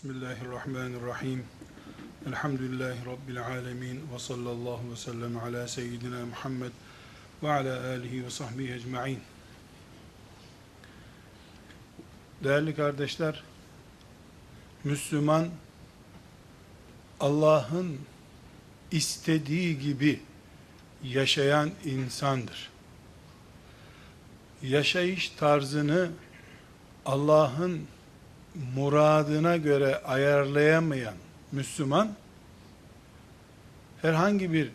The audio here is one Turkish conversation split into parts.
Bismillahirrahmanirrahim. Elhamdülillahi Rabbil alemin. Ve sallallahu ve sellem ala seyyidina Muhammed ve ala alihi ve sahbihi ecma'in. Değerli kardeşler, Müslüman, Allah'ın istediği gibi yaşayan insandır. Yaşayış tarzını Allah'ın muradına göre ayarlayamayan Müslüman herhangi bir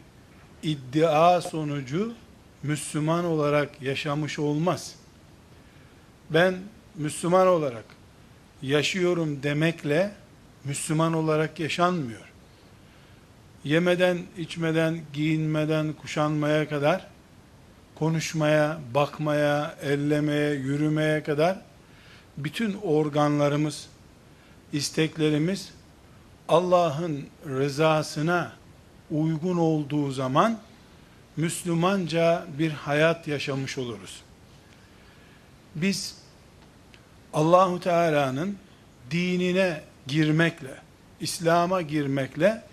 iddia sonucu Müslüman olarak yaşamış olmaz. Ben Müslüman olarak yaşıyorum demekle Müslüman olarak yaşanmıyor. Yemeden, içmeden, giyinmeden, kuşanmaya kadar konuşmaya, bakmaya, ellemeye, yürümeye kadar bütün organlarımız, isteklerimiz Allah'ın rızasına uygun olduğu zaman Müslümanca bir hayat yaşamış oluruz. Biz Allahu Teala'nın dinine girmekle, İslam'a girmekle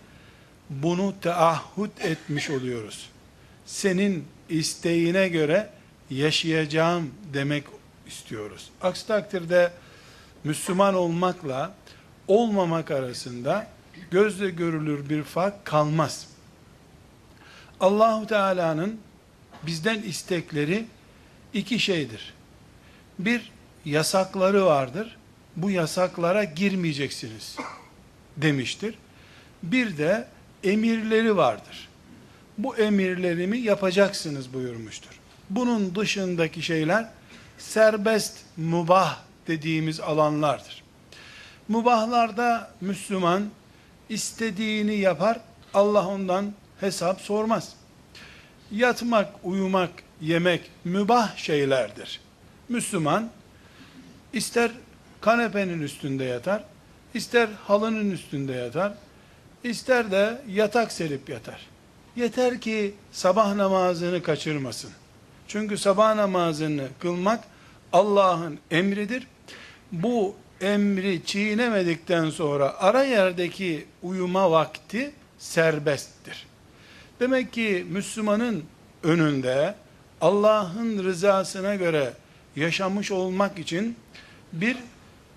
bunu taahhüt etmiş oluyoruz. Senin isteğine göre yaşayacağım demek istiyoruz. Aksi takdirde Müslüman olmakla olmamak arasında gözle görülür bir fark kalmaz. Allahu Teala'nın bizden istekleri iki şeydir. Bir yasakları vardır. Bu yasaklara girmeyeceksiniz demiştir. Bir de emirleri vardır. Bu emirlerimi yapacaksınız buyurmuştur. Bunun dışındaki şeyler serbest mubah dediğimiz alanlardır. Mubahlarda Müslüman istediğini yapar, Allah ondan hesap sormaz. Yatmak, uyumak, yemek mübah şeylerdir. Müslüman ister kanepenin üstünde yatar, ister halının üstünde yatar, ister de yatak serip yatar. Yeter ki sabah namazını kaçırmasın. Çünkü sabah namazını kılmak Allah'ın emridir. Bu emri çiğnemedikten sonra ara yerdeki uyuma vakti serbesttir. Demek ki Müslümanın önünde Allah'ın rızasına göre yaşamış olmak için bir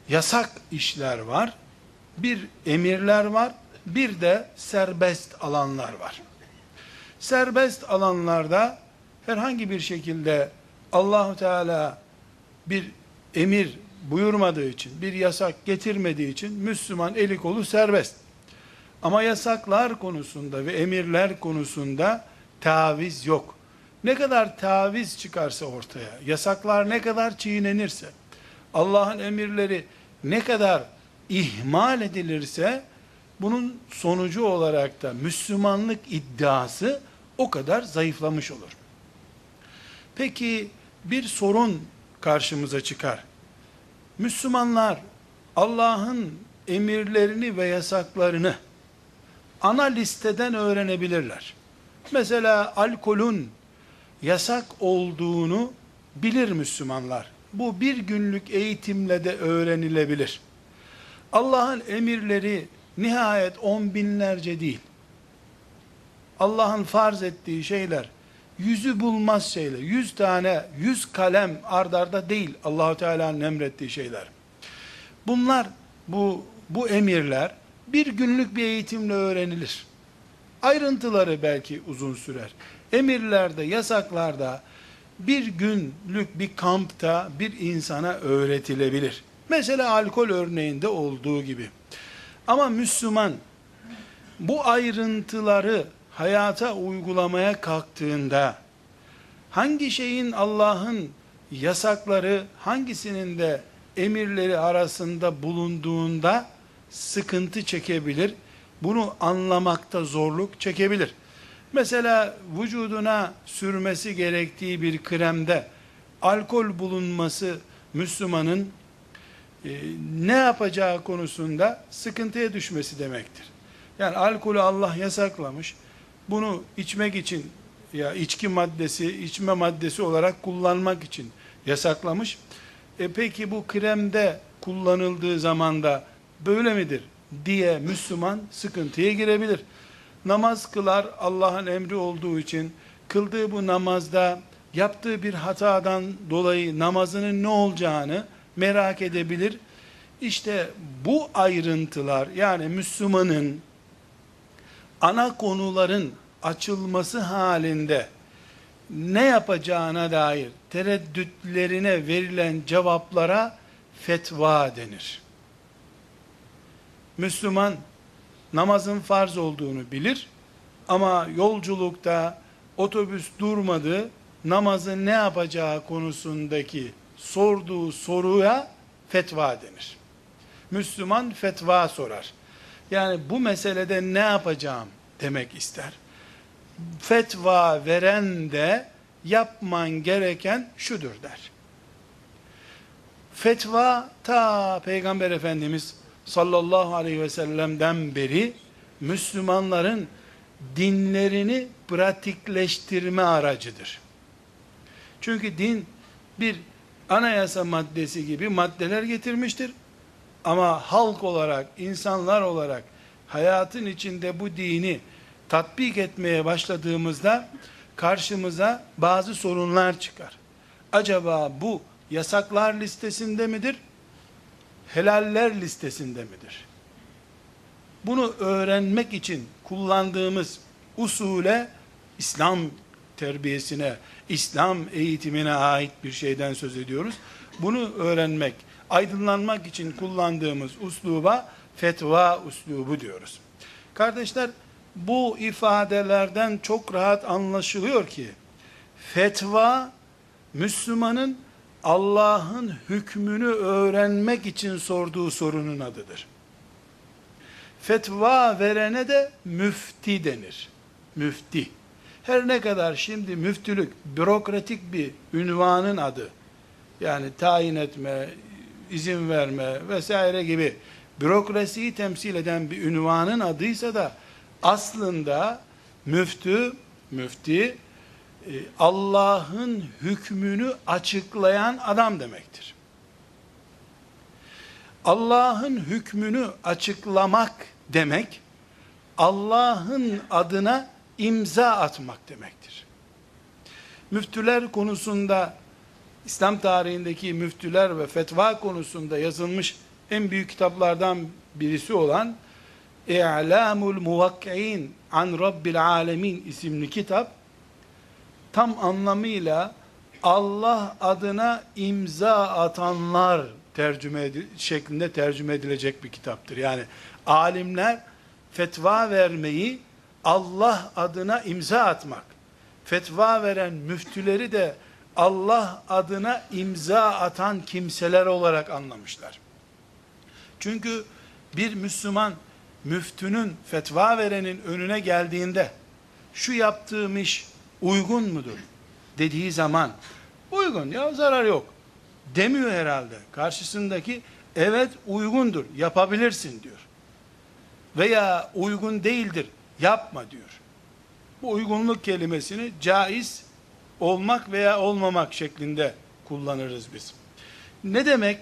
yasak işler var, bir emirler var, bir de serbest alanlar var. Serbest alanlarda herhangi bir şekilde Allahu Teala bir emir buyurmadığı için, bir yasak getirmediği için Müslüman eli kolu serbest. Ama yasaklar konusunda ve emirler konusunda taviz yok. Ne kadar taviz çıkarsa ortaya, yasaklar ne kadar çiğnenirse, Allah'ın emirleri ne kadar ihmal edilirse, bunun sonucu olarak da Müslümanlık iddiası o kadar zayıflamış olur. Peki bir sorun karşımıza çıkar. Müslümanlar Allah'ın emirlerini ve yasaklarını ana listeden öğrenebilirler. Mesela alkolün yasak olduğunu bilir Müslümanlar. Bu bir günlük eğitimle de öğrenilebilir. Allah'ın emirleri nihayet on binlerce değil. Allah'ın farz ettiği şeyler yüzü bulmaz şeyler. Yüz tane, yüz kalem ardarda değil Allahu Teala'nın emrettiği şeyler. Bunlar, bu, bu emirler bir günlük bir eğitimle öğrenilir. Ayrıntıları belki uzun sürer. Emirlerde, yasaklarda bir günlük bir kampta bir insana öğretilebilir. Mesela alkol örneğinde olduğu gibi. Ama Müslüman bu ayrıntıları hayata uygulamaya kalktığında hangi şeyin Allah'ın yasakları, hangisinin de emirleri arasında bulunduğunda sıkıntı çekebilir. Bunu anlamakta zorluk çekebilir. Mesela vücuduna sürmesi gerektiği bir kremde alkol bulunması Müslümanın e, ne yapacağı konusunda sıkıntıya düşmesi demektir. Yani alkolü Allah yasaklamış. Bunu içmek için ya içki maddesi, içme maddesi olarak kullanmak için yasaklamış. E peki bu kremde kullanıldığı zamanda böyle midir diye Müslüman sıkıntıya girebilir. Namaz kılar Allah'ın emri olduğu için kıldığı bu namazda yaptığı bir hatadan dolayı namazının ne olacağını merak edebilir. İşte bu ayrıntılar yani Müslümanın ana konuların açılması halinde ne yapacağına dair tereddütlerine verilen cevaplara fetva denir. Müslüman namazın farz olduğunu bilir ama yolculukta otobüs durmadı namazı ne yapacağı konusundaki sorduğu soruya fetva denir. Müslüman fetva sorar. Yani bu meselede ne yapacağım demek ister. Fetva veren de yapman gereken şudur der. Fetva ta Peygamber Efendimiz sallallahu aleyhi ve sellem'den beri Müslümanların dinlerini pratikleştirme aracıdır. Çünkü din bir anayasa maddesi gibi maddeler getirmiştir. Ama halk olarak, insanlar olarak hayatın içinde bu dini tatbik etmeye başladığımızda karşımıza bazı sorunlar çıkar. Acaba bu yasaklar listesinde midir? Helaller listesinde midir? Bunu öğrenmek için kullandığımız usule İslam terbiyesine, İslam eğitimine ait bir şeyden söz ediyoruz. Bunu öğrenmek, aydınlanmak için kullandığımız usluba fetva uslubu diyoruz. Kardeşler, bu ifadelerden çok rahat anlaşılıyor ki, fetva, Müslümanın Allah'ın hükmünü öğrenmek için sorduğu sorunun adıdır. Fetva verene de müfti denir. Müfti. Her ne kadar şimdi müftülük bürokratik bir ünvanın adı, yani tayin etme, izin verme vesaire gibi bürokrasiyi temsil eden bir ünvanın adıysa da aslında müftü, müfti e, Allah'ın hükmünü açıklayan adam demektir. Allah'ın hükmünü açıklamak demek Allah'ın adına imza atmak demektir. Müftüler konusunda İslam tarihindeki müftüler ve fetva konusunda yazılmış en büyük kitaplardan birisi olan İ'lamul Muvakki'in an Rabbil Alemin isimli kitap tam anlamıyla Allah adına imza atanlar tercüme şeklinde tercüme edilecek bir kitaptır. Yani alimler fetva vermeyi Allah adına imza atmak. Fetva veren müftüleri de Allah adına imza atan kimseler olarak anlamışlar. Çünkü bir Müslüman müftünün, fetva verenin önüne geldiğinde şu yaptığım iş uygun mudur dediği zaman uygun ya zarar yok demiyor herhalde. Karşısındaki evet uygundur yapabilirsin diyor. Veya uygun değildir yapma diyor. Bu uygunluk kelimesini caiz olmak veya olmamak şeklinde kullanırız biz. Ne demek?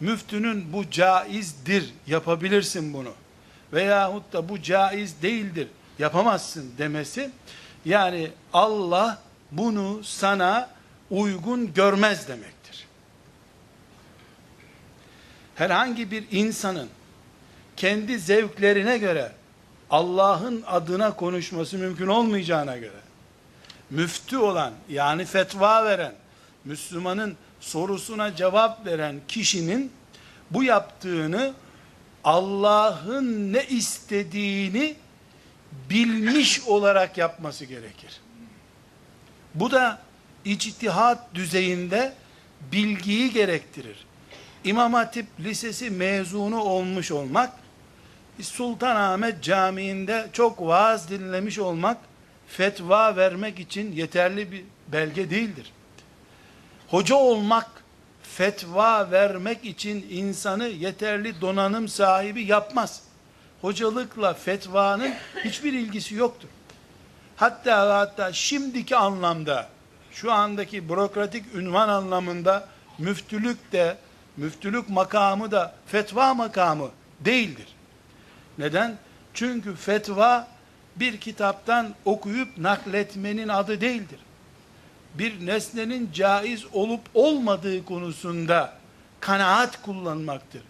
Müftünün bu caizdir, yapabilirsin bunu. Veyahut da bu caiz değildir, yapamazsın demesi. Yani Allah bunu sana uygun görmez demektir. Herhangi bir insanın kendi zevklerine göre Allah'ın adına konuşması mümkün olmayacağına göre müftü olan yani fetva veren Müslümanın sorusuna cevap veren kişinin bu yaptığını Allah'ın ne istediğini bilmiş olarak yapması gerekir. Bu da içtihat düzeyinde bilgiyi gerektirir. İmam Hatip Lisesi mezunu olmuş olmak, Sultanahmet Camii'nde çok vaaz dinlemiş olmak, fetva vermek için yeterli bir belge değildir. Hoca olmak, fetva vermek için insanı yeterli donanım sahibi yapmaz. Hocalıkla fetvanın hiçbir ilgisi yoktur. Hatta hatta şimdiki anlamda, şu andaki bürokratik ünvan anlamında müftülük de, müftülük makamı da fetva makamı değildir. Neden? Çünkü fetva bir kitaptan okuyup nakletmenin adı değildir. Bir nesnenin caiz olup olmadığı konusunda kanaat kullanmaktır.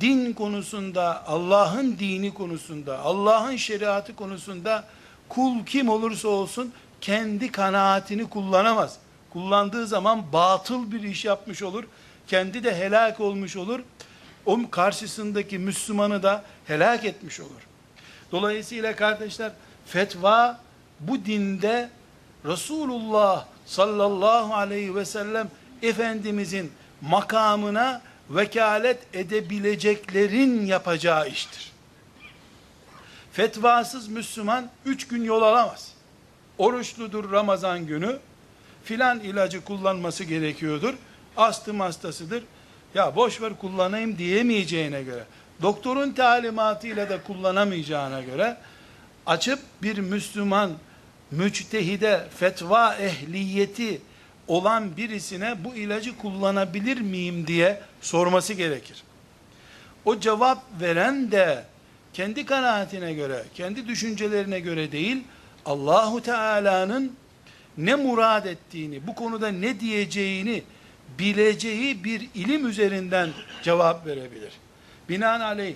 Din konusunda, Allah'ın dini konusunda, Allah'ın şeriatı konusunda kul kim olursa olsun kendi kanaatini kullanamaz. Kullandığı zaman batıl bir iş yapmış olur. Kendi de helak olmuş olur. O karşısındaki Müslümanı da helak etmiş olur. Dolayısıyla kardeşler fetva bu dinde Resulullah sallallahu aleyhi ve sellem Efendimizin makamına vekalet edebileceklerin yapacağı iştir. Fetvasız Müslüman üç gün yol alamaz. Oruçludur Ramazan günü, filan ilacı kullanması gerekiyordur. Astım hastasıdır. Ya boş ver kullanayım diyemeyeceğine göre, doktorun talimatıyla da kullanamayacağına göre, açıp bir Müslüman, müçtehide, fetva ehliyeti olan birisine bu ilacı kullanabilir miyim diye sorması gerekir. O cevap veren de kendi kanaatine göre, kendi düşüncelerine göre değil, Allahu Teala'nın ne murad ettiğini, bu konuda ne diyeceğini bileceği bir ilim üzerinden cevap verebilir. Binaenaleyh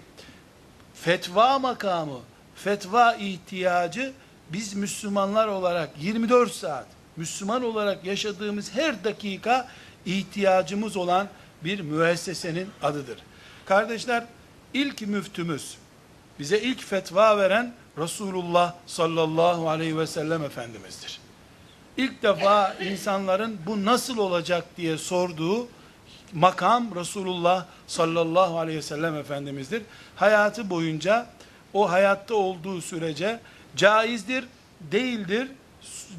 fetva makamı, fetva ihtiyacı biz Müslümanlar olarak 24 saat Müslüman olarak yaşadığımız her dakika ihtiyacımız olan bir müessesenin adıdır. Kardeşler ilk müftümüz bize ilk fetva veren Resulullah sallallahu aleyhi ve sellem Efendimiz'dir. İlk defa insanların bu nasıl olacak diye sorduğu makam Resulullah sallallahu aleyhi ve sellem Efendimiz'dir. Hayatı boyunca o hayatta olduğu sürece caizdir, değildir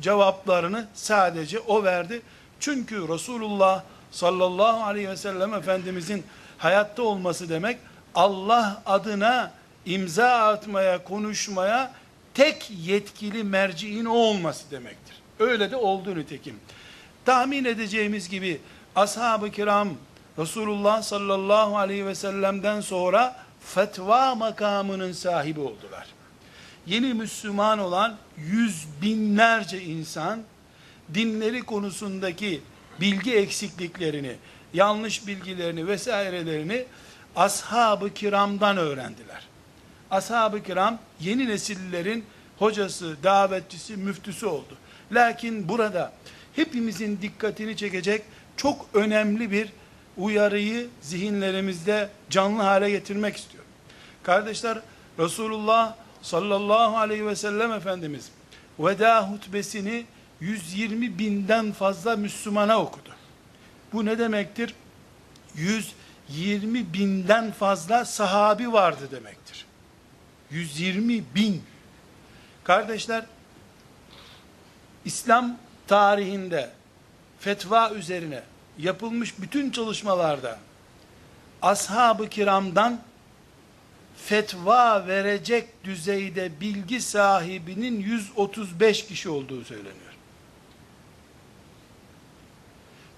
cevaplarını sadece o verdi. Çünkü Resulullah sallallahu aleyhi ve sellem Efendimizin hayatta olması demek Allah adına imza atmaya, konuşmaya tek yetkili merciin o olması demektir. Öyle de oldu nitekim. Tahmin edeceğimiz gibi ashab-ı kiram Resulullah sallallahu aleyhi ve sellem'den sonra fetva makamının sahibi oldular. Yeni Müslüman olan yüz binlerce insan dinleri konusundaki bilgi eksikliklerini, yanlış bilgilerini vesairelerini ashab-ı kiramdan öğrendiler. Ashab-ı kiram yeni nesillerin hocası, davetçisi, müftüsü oldu. Lakin burada hepimizin dikkatini çekecek çok önemli bir uyarıyı zihinlerimizde canlı hale getirmek istiyorum. Kardeşler Resulullah sallallahu aleyhi ve sellem Efendimiz veda hutbesini 120 binden fazla Müslümana okudu. Bu ne demektir? 120 binden fazla sahabi vardı demektir. 120 bin. Kardeşler, İslam tarihinde fetva üzerine yapılmış bütün çalışmalarda ashab-ı kiramdan fetva verecek düzeyde bilgi sahibinin 135 kişi olduğu söyleniyor.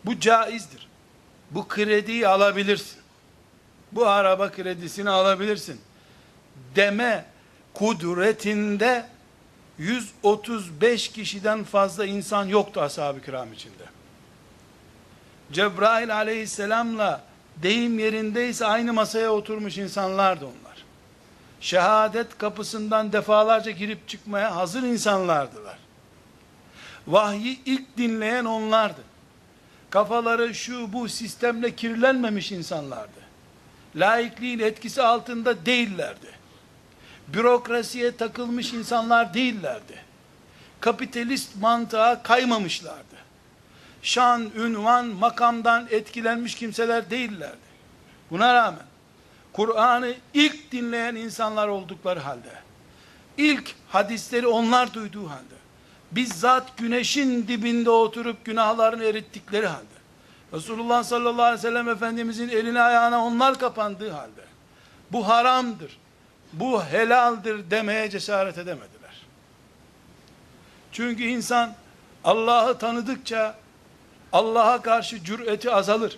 Bu caizdir. Bu krediyi alabilirsin. Bu araba kredisini alabilirsin. Deme kudretinde 135 kişiden fazla insan yoktu ashab-ı kiram içinde. Cebrail aleyhisselamla deyim yerindeyse aynı masaya oturmuş insanlardı onlar. Şehadet kapısından defalarca girip çıkmaya hazır insanlardılar. Vahyi ilk dinleyen onlardı. Kafaları şu bu sistemle kirlenmemiş insanlardı. Laikliğin etkisi altında değillerdi bürokrasiye takılmış insanlar değillerdi. Kapitalist mantığa kaymamışlardı. Şan, ünvan, makamdan etkilenmiş kimseler değillerdi. Buna rağmen Kur'an'ı ilk dinleyen insanlar oldukları halde, ilk hadisleri onlar duyduğu halde, bizzat güneşin dibinde oturup günahlarını erittikleri halde, Resulullah sallallahu aleyhi ve sellem Efendimizin eline ayağına onlar kapandığı halde, bu haramdır, bu helaldir demeye cesaret edemediler. Çünkü insan Allah'ı tanıdıkça Allah'a karşı cüreti azalır.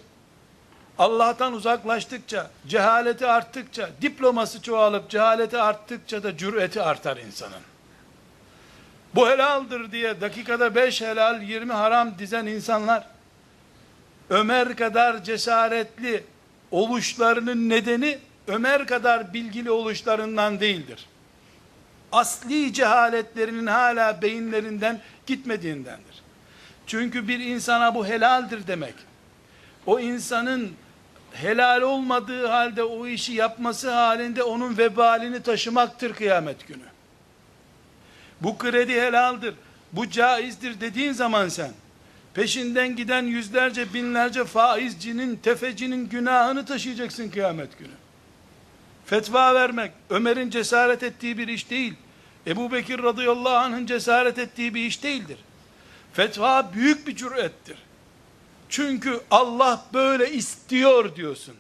Allah'tan uzaklaştıkça, cehaleti arttıkça, diploması çoğalıp cehaleti arttıkça da cüreti artar insanın. Bu helaldir diye dakikada beş helal, yirmi haram dizen insanlar, Ömer kadar cesaretli oluşlarının nedeni, Ömer kadar bilgili oluşlarından değildir. Asli cehaletlerinin hala beyinlerinden gitmediğindendir. Çünkü bir insana bu helaldir demek, o insanın helal olmadığı halde o işi yapması halinde onun vebalini taşımaktır kıyamet günü. Bu kredi helaldir, bu caizdir dediğin zaman sen, peşinden giden yüzlerce binlerce faizcinin, tefecinin günahını taşıyacaksın kıyamet günü. Fetva vermek, Ömer'in cesaret ettiği bir iş değil. Ebu Bekir radıyallahu anh'ın cesaret ettiği bir iş değildir. Fetva büyük bir cürettir. Çünkü Allah böyle istiyor diyorsun.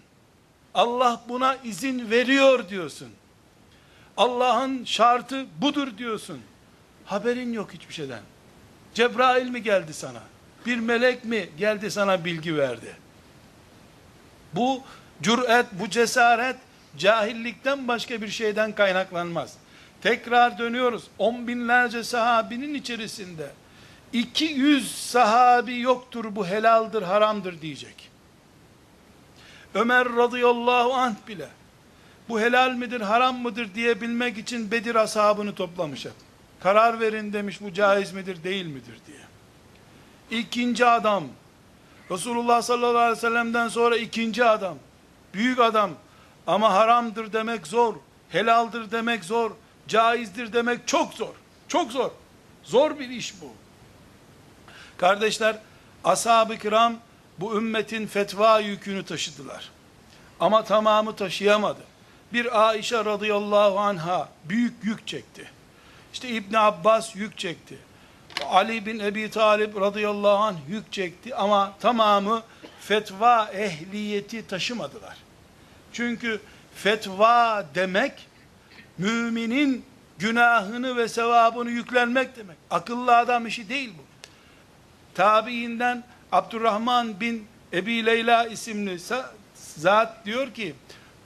Allah buna izin veriyor diyorsun. Allah'ın şartı budur diyorsun. Haberin yok hiçbir şeyden. Cebrail mi geldi sana? Bir melek mi geldi sana bilgi verdi? Bu cüret, bu cesaret cahillikten başka bir şeyden kaynaklanmaz. Tekrar dönüyoruz. On binlerce sahabinin içerisinde 200 sahabi yoktur bu helaldir haramdır diyecek. Ömer radıyallahu anh bile bu helal midir haram mıdır diyebilmek için Bedir ashabını toplamış hep. Karar verin demiş bu caiz midir değil midir diye. İkinci adam Resulullah sallallahu aleyhi ve sellem'den sonra ikinci adam büyük adam ama haramdır demek zor helaldir demek zor caizdir demek çok zor çok zor zor bir iş bu Kardeşler, ashab-ı kiram bu ümmetin fetva yükünü taşıdılar. Ama tamamı taşıyamadı. Bir Aişe radıyallahu anha büyük yük çekti. İşte İbn Abbas yük çekti. Ali bin Ebi Talib radıyallahu anh yük çekti ama tamamı fetva ehliyeti taşımadılar. Çünkü fetva demek müminin günahını ve sevabını yüklenmek demek. Akıllı adam işi değil bu tabiinden Abdurrahman bin Ebi Leyla isimli zat diyor ki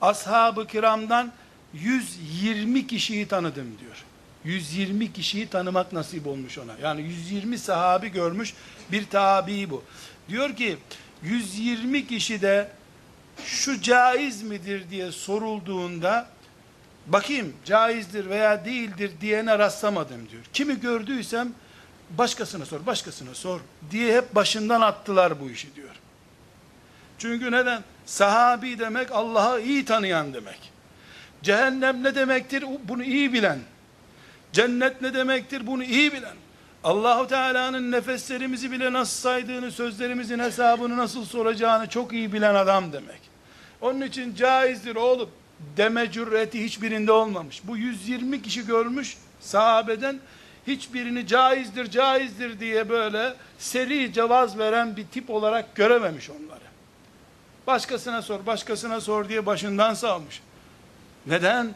ashab-ı kiramdan 120 kişiyi tanıdım diyor. 120 kişiyi tanımak nasip olmuş ona. Yani 120 sahabi görmüş bir tabi bu. Diyor ki 120 kişi de şu caiz midir diye sorulduğunda bakayım caizdir veya değildir diyene rastlamadım diyor. Kimi gördüysem başkasına sor, başkasına sor diye hep başından attılar bu işi diyor. Çünkü neden? Sahabi demek Allah'ı iyi tanıyan demek. Cehennem ne demektir? Bunu iyi bilen. Cennet ne demektir? Bunu iyi bilen. Allahu Teala'nın nefeslerimizi bile nasıl saydığını, sözlerimizin hesabını nasıl soracağını çok iyi bilen adam demek. Onun için caizdir oğlum deme cüreti hiçbirinde olmamış. Bu 120 kişi görmüş sahabeden hiçbirini caizdir caizdir diye böyle seri cevaz veren bir tip olarak görememiş onları. Başkasına sor, başkasına sor diye başından savmış. Neden?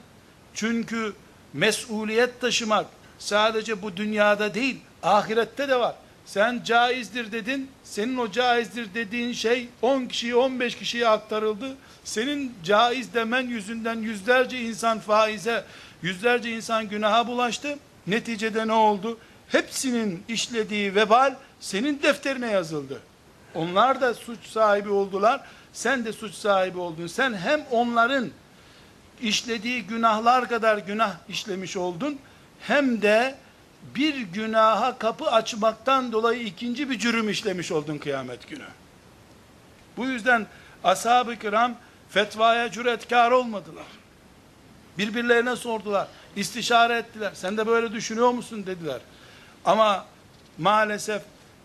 Çünkü mesuliyet taşımak sadece bu dünyada değil, ahirette de var. Sen caizdir dedin, senin o caizdir dediğin şey 10 kişiye 15 kişiye aktarıldı. Senin caiz demen yüzünden yüzlerce insan faize, yüzlerce insan günaha bulaştı. Neticede ne oldu? Hepsinin işlediği vebal senin defterine yazıldı. Onlar da suç sahibi oldular. Sen de suç sahibi oldun. Sen hem onların işlediği günahlar kadar günah işlemiş oldun. Hem de bir günaha kapı açmaktan dolayı ikinci bir cürüm işlemiş oldun kıyamet günü. Bu yüzden ashab-ı kiram fetvaya cüretkar olmadılar. Birbirlerine sordular. istişare ettiler. Sen de böyle düşünüyor musun dediler. Ama maalesef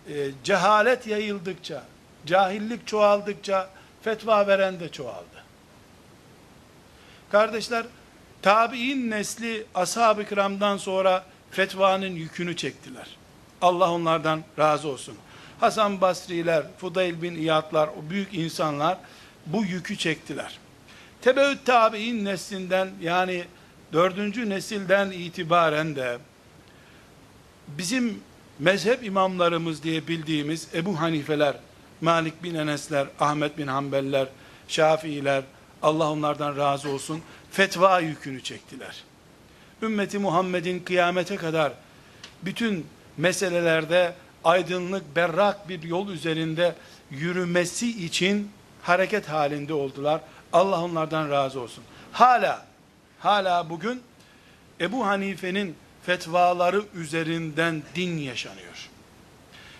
e, cehalet yayıldıkça, cahillik çoğaldıkça fetva veren de çoğaldı. Kardeşler, tabi'in nesli ashab-ı kiramdan sonra fetvanın yükünü çektiler. Allah onlardan razı olsun. Hasan Basriler, Fudayl bin İyadlar, o büyük insanlar bu yükü çektiler. Tebeüt tabi'in neslinden yani dördüncü nesilden itibaren de bizim mezhep imamlarımız diye bildiğimiz Ebu Hanifeler, Malik bin Enesler, Ahmet bin Hanbeller, Şafiiler, Allah onlardan razı olsun, fetva yükünü çektiler. Ümmeti Muhammed'in kıyamete kadar bütün meselelerde aydınlık, berrak bir yol üzerinde yürümesi için hareket halinde oldular. Allah onlardan razı olsun. Hala, hala bugün Ebu Hanife'nin fetvaları üzerinden din yaşanıyor.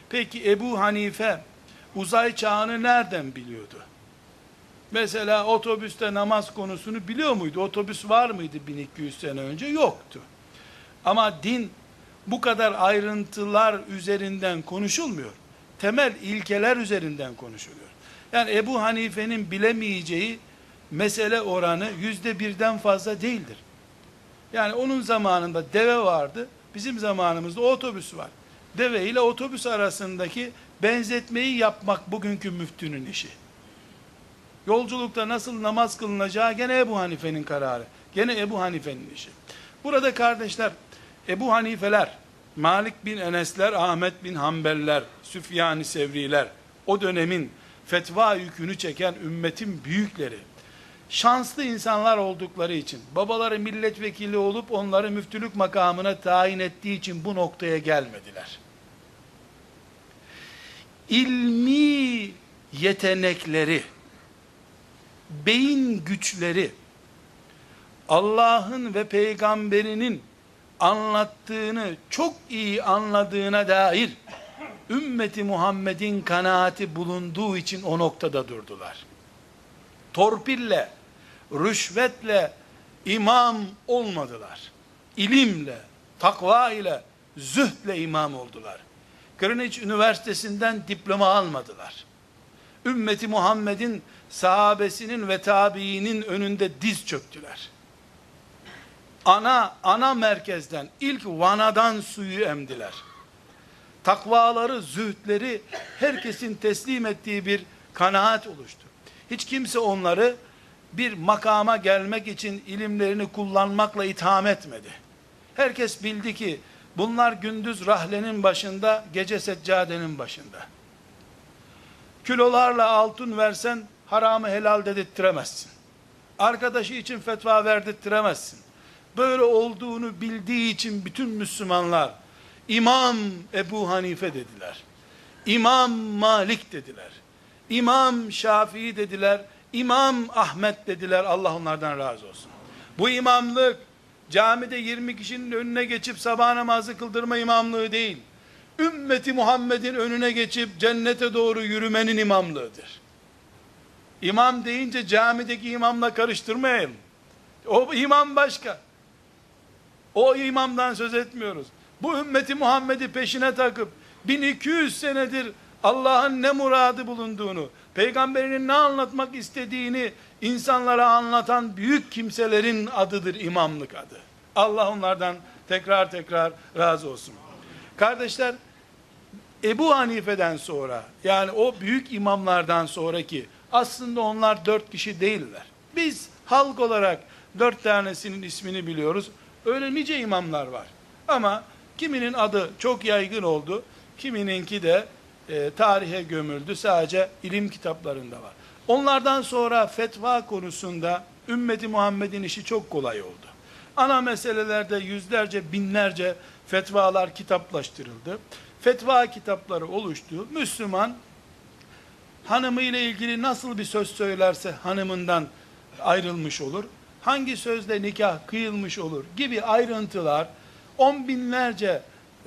Peki Ebu Hanife uzay çağını nereden biliyordu? Mesela otobüste namaz konusunu biliyor muydu? Otobüs var mıydı 1200 sene önce? Yoktu. Ama din bu kadar ayrıntılar üzerinden konuşulmuyor. Temel ilkeler üzerinden konuşuluyor. Yani Ebu Hanife'nin bilemeyeceği mesele oranı yüzde birden fazla değildir. Yani onun zamanında deve vardı, bizim zamanımızda otobüs var. Deve ile otobüs arasındaki benzetmeyi yapmak bugünkü müftünün işi. Yolculukta nasıl namaz kılınacağı gene Ebu Hanife'nin kararı. Gene Ebu Hanife'nin işi. Burada kardeşler, Ebu Hanifeler, Malik bin Enesler, Ahmet bin Hanbeller, Süfyan-ı Sevriler, o dönemin fetva yükünü çeken ümmetin büyükleri, şanslı insanlar oldukları için, babaları milletvekili olup onları müftülük makamına tayin ettiği için bu noktaya gelmediler. İlmi yetenekleri, beyin güçleri, Allah'ın ve peygamberinin anlattığını çok iyi anladığına dair ümmeti Muhammed'in kanaati bulunduğu için o noktada durdular. Torpille, rüşvetle imam olmadılar. İlimle, takva ile, zühdle imam oldular. Greenwich Üniversitesi'nden diploma almadılar. Ümmeti Muhammed'in sahabesinin ve tabiinin önünde diz çöktüler. Ana, ana merkezden, ilk vanadan suyu emdiler. Takvaları, zühdleri herkesin teslim ettiği bir kanaat oluştu. Hiç kimse onları bir makama gelmek için ilimlerini kullanmakla itham etmedi. Herkes bildi ki bunlar gündüz rahlenin başında, gece seccadenin başında. Kilolarla altın versen haramı helal dedirttiremezsin. Arkadaşı için fetva verdirttiremezsin. Böyle olduğunu bildiği için bütün Müslümanlar İmam Ebu Hanife dediler. İmam Malik dediler. İmam Şafii dediler. İmam Ahmet dediler. Allah onlardan razı olsun. Bu imamlık camide 20 kişinin önüne geçip sabah namazı kıldırma imamlığı değil. Ümmeti Muhammed'in önüne geçip cennete doğru yürümenin imamlığıdır. İmam deyince camideki imamla karıştırmayalım. O imam başka. O imamdan söz etmiyoruz. Bu ümmeti Muhammed'i peşine takıp 1200 senedir Allah'ın ne muradı bulunduğunu, peygamberinin ne anlatmak istediğini insanlara anlatan büyük kimselerin adıdır imamlık adı. Allah onlardan tekrar tekrar razı olsun. Kardeşler, Ebu Hanife'den sonra, yani o büyük imamlardan sonraki, aslında onlar dört kişi değiller. Biz halk olarak dört tanesinin ismini biliyoruz. Öyle nice imamlar var. Ama kiminin adı çok yaygın oldu, kimininki de e, tarihe gömüldü. Sadece ilim kitaplarında var. Onlardan sonra fetva konusunda ümmeti Muhammed'in işi çok kolay oldu. Ana meselelerde yüzlerce, binlerce fetvalar kitaplaştırıldı. Fetva kitapları oluştu. Müslüman hanımı ile ilgili nasıl bir söz söylerse hanımından ayrılmış olur. Hangi sözle nikah kıyılmış olur gibi ayrıntılar on binlerce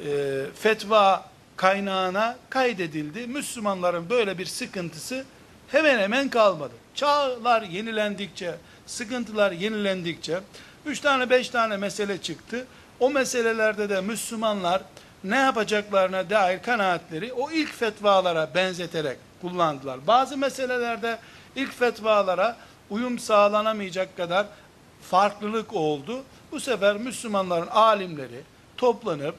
e, fetva kaynağına kaydedildi. Müslümanların böyle bir sıkıntısı hemen hemen kalmadı. Çağlar yenilendikçe, sıkıntılar yenilendikçe, üç tane beş tane mesele çıktı. O meselelerde de Müslümanlar ne yapacaklarına dair kanaatleri o ilk fetvalara benzeterek kullandılar. Bazı meselelerde ilk fetvalara uyum sağlanamayacak kadar farklılık oldu. Bu sefer Müslümanların alimleri toplanıp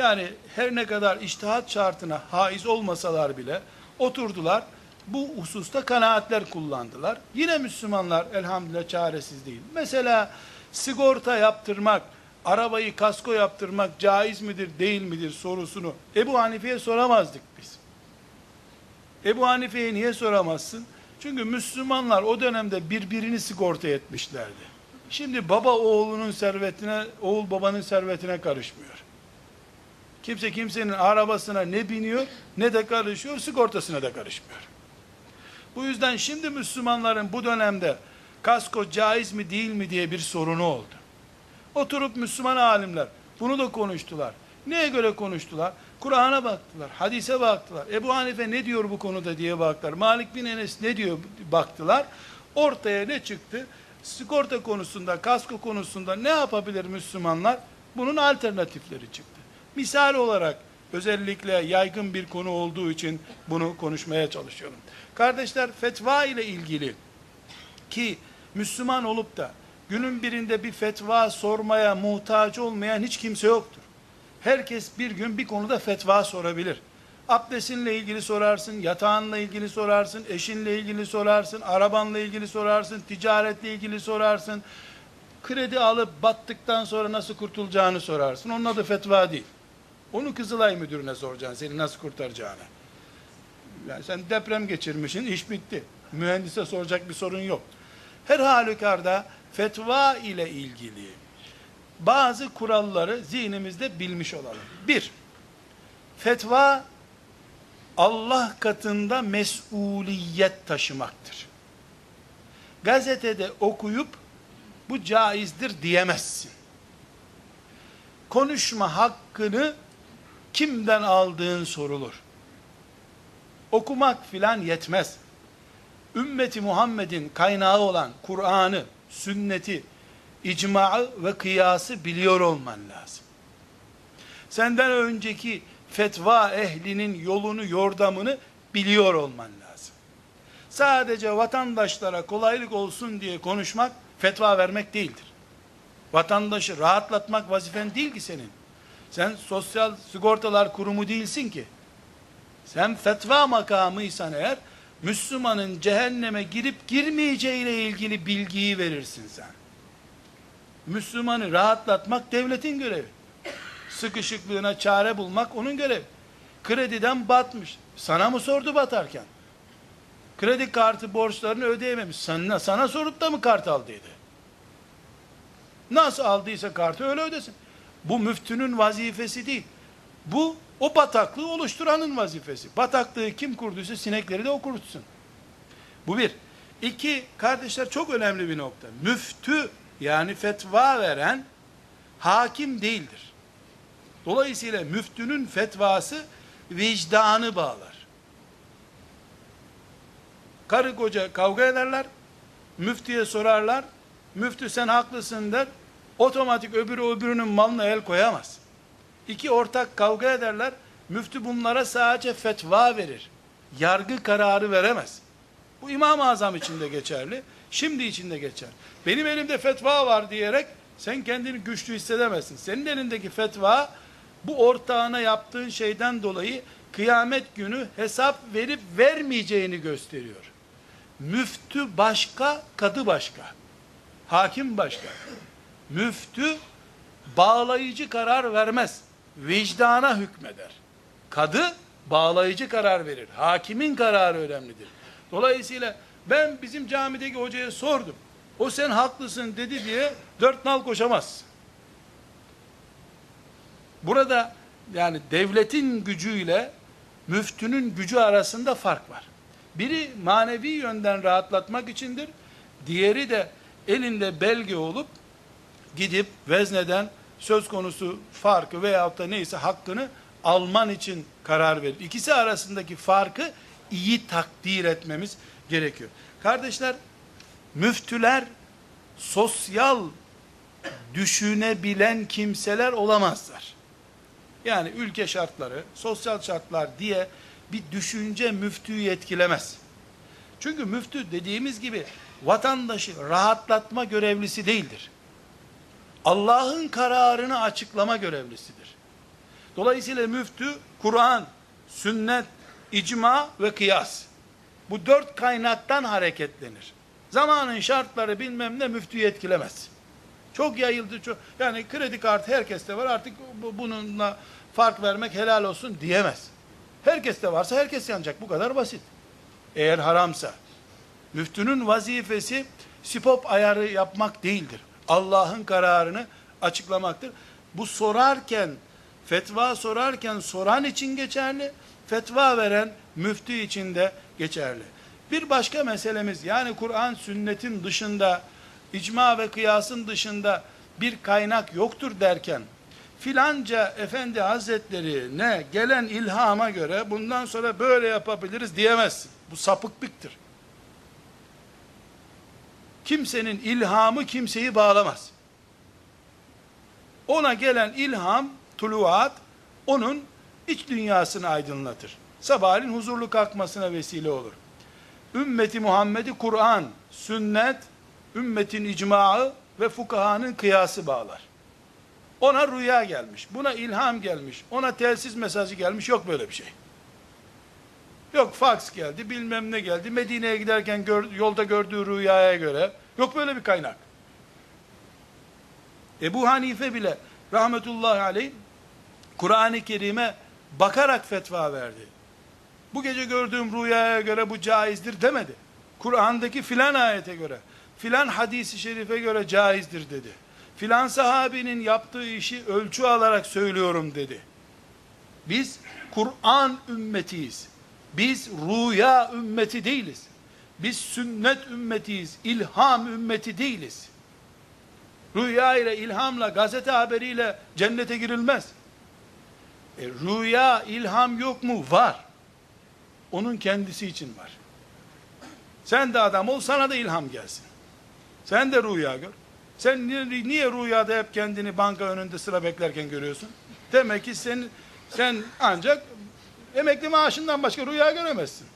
yani her ne kadar iştihat şartına haiz olmasalar bile oturdular. Bu hususta kanaatler kullandılar. Yine Müslümanlar elhamdülillah çaresiz değil. Mesela sigorta yaptırmak, arabayı kasko yaptırmak caiz midir değil midir sorusunu Ebu Hanife'ye soramazdık biz. Ebu Hanife'ye niye soramazsın? Çünkü Müslümanlar o dönemde birbirini sigorta etmişlerdi. Şimdi baba oğlunun servetine, oğul babanın servetine karışmıyor. Kimse kimsenin arabasına ne biniyor ne de karışıyor, sigortasına da karışmıyor. Bu yüzden şimdi Müslümanların bu dönemde kasko caiz mi değil mi diye bir sorunu oldu. Oturup Müslüman alimler bunu da konuştular. Neye göre konuştular? Kur'an'a baktılar, hadise baktılar. Ebu Hanife ne diyor bu konuda diye baktılar. Malik bin Enes ne diyor baktılar. Ortaya ne çıktı? Sigorta konusunda, kasko konusunda ne yapabilir Müslümanlar? Bunun alternatifleri çıktı. Misal olarak özellikle yaygın bir konu olduğu için bunu konuşmaya çalışıyorum. Kardeşler fetva ile ilgili ki Müslüman olup da günün birinde bir fetva sormaya muhtaç olmayan hiç kimse yoktur. Herkes bir gün bir konuda fetva sorabilir. Abdestinle ilgili sorarsın, yatağınla ilgili sorarsın, eşinle ilgili sorarsın, arabanla ilgili sorarsın, ticaretle ilgili sorarsın. Kredi alıp battıktan sonra nasıl kurtulacağını sorarsın. Onun adı fetva değil. Onu Kızılay müdürüne soracaksın seni nasıl kurtaracağını. Yani sen deprem geçirmişsin, iş bitti. Mühendise soracak bir sorun yok. Her halükarda fetva ile ilgili bazı kuralları zihnimizde bilmiş olalım. Bir, fetva Allah katında mesuliyet taşımaktır. Gazetede okuyup bu caizdir diyemezsin. Konuşma hakkını kimden aldığın sorulur. Okumak filan yetmez. Ümmeti Muhammed'in kaynağı olan Kur'an'ı, sünneti, icmaı ve kıyası biliyor olman lazım. Senden önceki fetva ehlinin yolunu, yordamını biliyor olman lazım. Sadece vatandaşlara kolaylık olsun diye konuşmak, fetva vermek değildir. Vatandaşı rahatlatmak vazifen değil ki senin. Sen sosyal sigortalar kurumu değilsin ki. Sen fetva makamıysan eğer, Müslümanın cehenneme girip girmeyeceğiyle ilgili bilgiyi verirsin sen. Müslümanı rahatlatmak devletin görevi. Sıkışıklığına çare bulmak onun görevi. Krediden batmış. Sana mı sordu batarken? Kredi kartı borçlarını ödeyememiş. Sana, sana sorup da mı kart aldıydı? Nasıl aldıysa kartı öyle ödesin. Bu müftünün vazifesi değil. Bu o bataklığı oluşturanın vazifesi. Bataklığı kim kurduysa sinekleri de o kurutsun. Bu bir. İki, kardeşler çok önemli bir nokta. Müftü yani fetva veren hakim değildir. Dolayısıyla müftünün fetvası vicdanı bağlar. Karı koca kavga ederler, müftüye sorarlar, müftü sen haklısın der, otomatik öbürü öbürünün malına el koyamaz. İki ortak kavga ederler, müftü bunlara sadece fetva verir. Yargı kararı veremez. Bu İmam-ı Azam için de geçerli, şimdi için de geçer. Benim elimde fetva var diyerek sen kendini güçlü hissedemezsin. Senin elindeki fetva bu ortağına yaptığın şeyden dolayı kıyamet günü hesap verip vermeyeceğini gösteriyor. Müftü başka, kadı başka. Hakim başka. Müftü bağlayıcı karar vermez. Vicdana hükmeder. Kadı bağlayıcı karar verir. Hakimin kararı önemlidir. Dolayısıyla ben bizim camideki hocaya sordum. O sen haklısın dedi diye dört nal koşamaz. Burada yani devletin gücüyle müftünün gücü arasında fark var. Biri manevi yönden rahatlatmak içindir. Diğeri de elinde belge olup gidip vezneden söz konusu farkı veyahut da neyse hakkını alman için karar verir. İkisi arasındaki farkı iyi takdir etmemiz gerekiyor. Kardeşler, müftüler sosyal düşünebilen kimseler olamazlar. Yani ülke şartları, sosyal şartlar diye bir düşünce müftüyü etkilemez. Çünkü müftü dediğimiz gibi vatandaşı rahatlatma görevlisi değildir. Allah'ın kararını açıklama görevlisidir. Dolayısıyla müftü, Kur'an, sünnet, icma ve kıyas. Bu dört kaynaktan hareketlenir. Zamanın şartları bilmem ne müftüyü etkilemez. Çok yayıldı. Çok, yani kredi kartı herkeste var artık bu- bununla fark vermek helal olsun diyemez. Herkeste varsa herkes yanacak. Bu kadar basit. Eğer haramsa. Müftünün vazifesi sipop ayarı yapmak değildir. Allah'ın kararını açıklamaktır. Bu sorarken, fetva sorarken soran için geçerli, fetva veren müftü için de geçerli. Bir başka meselemiz yani Kur'an sünnetin dışında, icma ve kıyasın dışında bir kaynak yoktur derken, filanca efendi hazretleri ne gelen ilhama göre bundan sonra böyle yapabiliriz diyemezsin. Bu sapıklıktır. Kimsenin ilhamı kimseyi bağlamaz. Ona gelen ilham, tuluat, onun iç dünyasını aydınlatır. Sabahleyin huzurlu kalkmasına vesile olur. Ümmeti Muhammed'i Kur'an, sünnet, ümmetin icmaı ve fukahanın kıyası bağlar. Ona rüya gelmiş, buna ilham gelmiş, ona telsiz mesajı gelmiş, yok böyle bir şey. Yok faks geldi, bilmem ne geldi, Medine'ye giderken gör- yolda gördüğü rüyaya göre, yok böyle bir kaynak. Ebu Hanife bile rahmetullahi aleyh Kur'an-ı Kerim'e bakarak fetva verdi. Bu gece gördüğüm rüyaya göre bu caizdir demedi. Kur'an'daki filan ayete göre, filan hadisi şerife göre caizdir dedi. Filan sahabinin yaptığı işi ölçü alarak söylüyorum dedi. Biz Kur'an ümmetiyiz. Biz rüya ümmeti değiliz. Biz sünnet ümmetiyiz. İlham ümmeti değiliz. Rüya ile, ilhamla, gazete haberiyle cennete girilmez. E, rüya, ilham yok mu? Var. Onun kendisi için var. Sen de adam ol, sana da ilham gelsin. Sen de rüya gör. Sen niye, niye rüyada hep kendini banka önünde sıra beklerken görüyorsun? Demek ki sen, sen ancak emekli maaşından başka rüya göremezsin.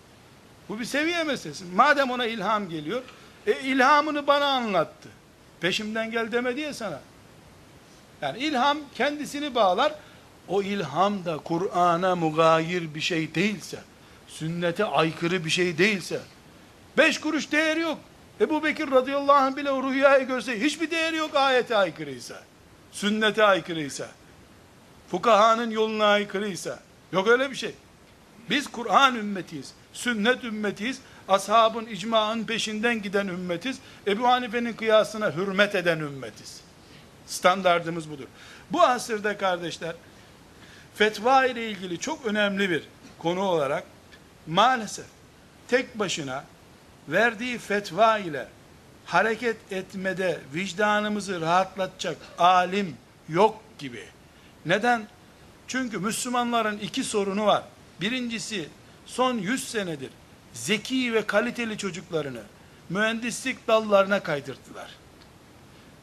Bu bir seviye meselesi. Madem ona ilham geliyor, e, ilhamını bana anlattı. Peşimden gel demedi ya sana. Yani ilham kendisini bağlar. O ilham da Kur'an'a mugayir bir şey değilse, sünnete aykırı bir şey değilse, beş kuruş değeri yok. Ebu Bekir radıyallahu anh bile o rüyayı görse hiçbir değeri yok ayete aykırıysa, sünnete aykırıysa, fukahanın yoluna aykırıysa. Yok öyle bir şey. Biz Kur'an ümmetiyiz, sünnet ümmetiyiz, ashabın icmaın peşinden giden ümmetiz, Ebu Hanife'nin kıyasına hürmet eden ümmetiz. Standardımız budur. Bu asırda kardeşler, fetva ile ilgili çok önemli bir konu olarak, maalesef tek başına verdiği fetva ile hareket etmede vicdanımızı rahatlatacak alim yok gibi. Neden? Çünkü Müslümanların iki sorunu var. Birincisi son 100 senedir zeki ve kaliteli çocuklarını mühendislik dallarına kaydırdılar.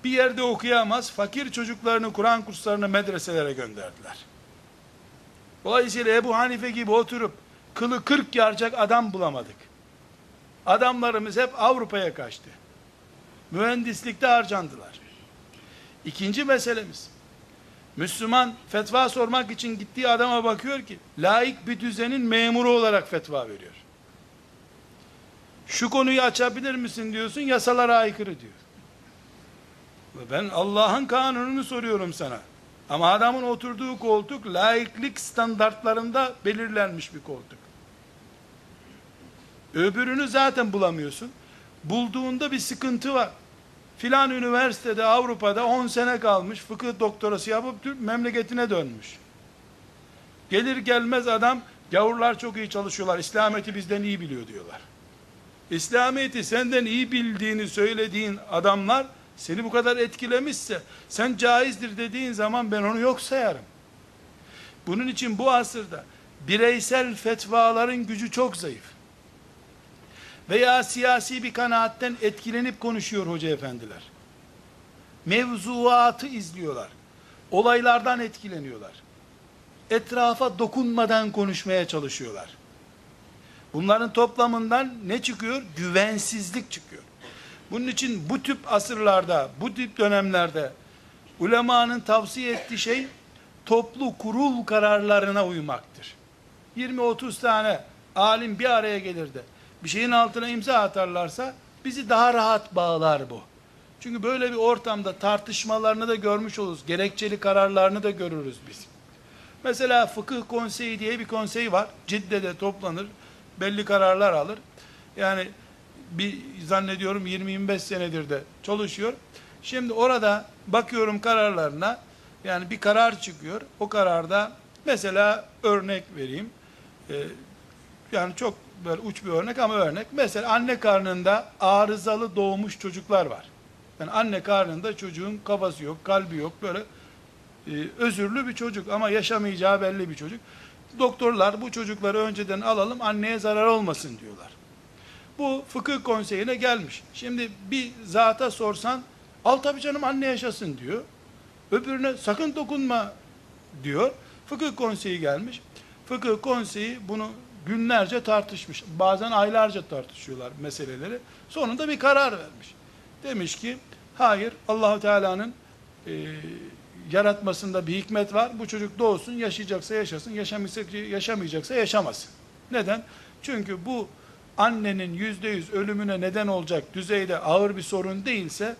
Bir yerde okuyamaz, fakir çocuklarını Kur'an kurslarına, medreselere gönderdiler. Dolayısıyla Ebu Hanife gibi oturup kılı kırk yaracak adam bulamadık. Adamlarımız hep Avrupa'ya kaçtı. Mühendislikte harcandılar. İkinci meselemiz, Müslüman fetva sormak için gittiği adama bakıyor ki, laik bir düzenin memuru olarak fetva veriyor. Şu konuyu açabilir misin diyorsun, yasalara aykırı diyor. Ben Allah'ın kanununu soruyorum sana. Ama adamın oturduğu koltuk laiklik standartlarında belirlenmiş bir koltuk. Öbürünü zaten bulamıyorsun. Bulduğunda bir sıkıntı var. Filan üniversitede Avrupa'da 10 sene kalmış, fıkıh doktorası yapıp memleketine dönmüş. Gelir gelmez adam, gavurlar çok iyi çalışıyorlar, İslamiyet'i bizden iyi biliyor diyorlar. İslamiyet'i senden iyi bildiğini söylediğin adamlar, seni bu kadar etkilemişse, sen caizdir dediğin zaman ben onu yok sayarım. Bunun için bu asırda, bireysel fetvaların gücü çok zayıf veya siyasi bir kanaatten etkilenip konuşuyor hoca efendiler. Mevzuatı izliyorlar. Olaylardan etkileniyorlar. Etrafa dokunmadan konuşmaya çalışıyorlar. Bunların toplamından ne çıkıyor? Güvensizlik çıkıyor. Bunun için bu tip asırlarda, bu tip dönemlerde ulemanın tavsiye ettiği şey toplu kurul kararlarına uymaktır. 20-30 tane alim bir araya gelir de bir şeyin altına imza atarlarsa bizi daha rahat bağlar bu. Çünkü böyle bir ortamda tartışmalarını da görmüş oluruz. Gerekçeli kararlarını da görürüz biz. Mesela fıkıh konseyi diye bir konsey var. Cidde'de toplanır. Belli kararlar alır. Yani bir zannediyorum 20-25 senedir de çalışıyor. Şimdi orada bakıyorum kararlarına. Yani bir karar çıkıyor. O kararda mesela örnek vereyim. Ee, yani çok böyle uç bir örnek ama örnek. Mesela anne karnında arızalı doğmuş çocuklar var. Yani anne karnında çocuğun kafası yok, kalbi yok, böyle e, özürlü bir çocuk ama yaşamayacağı belli bir çocuk. Doktorlar bu çocukları önceden alalım anneye zarar olmasın diyorlar. Bu fıkıh konseyine gelmiş. Şimdi bir zata sorsan al tabi canım anne yaşasın diyor. Öbürüne sakın dokunma diyor. Fıkıh konseyi gelmiş. Fıkıh konseyi bunu günlerce tartışmış. Bazen aylarca tartışıyorlar meseleleri. Sonunda bir karar vermiş. Demiş ki hayır Allahu Teala'nın e, yaratmasında bir hikmet var. Bu çocuk doğsun, yaşayacaksa yaşasın, yaşamayacaksa, yaşamasın. Neden? Çünkü bu annenin yüzde yüz ölümüne neden olacak düzeyde ağır bir sorun değilse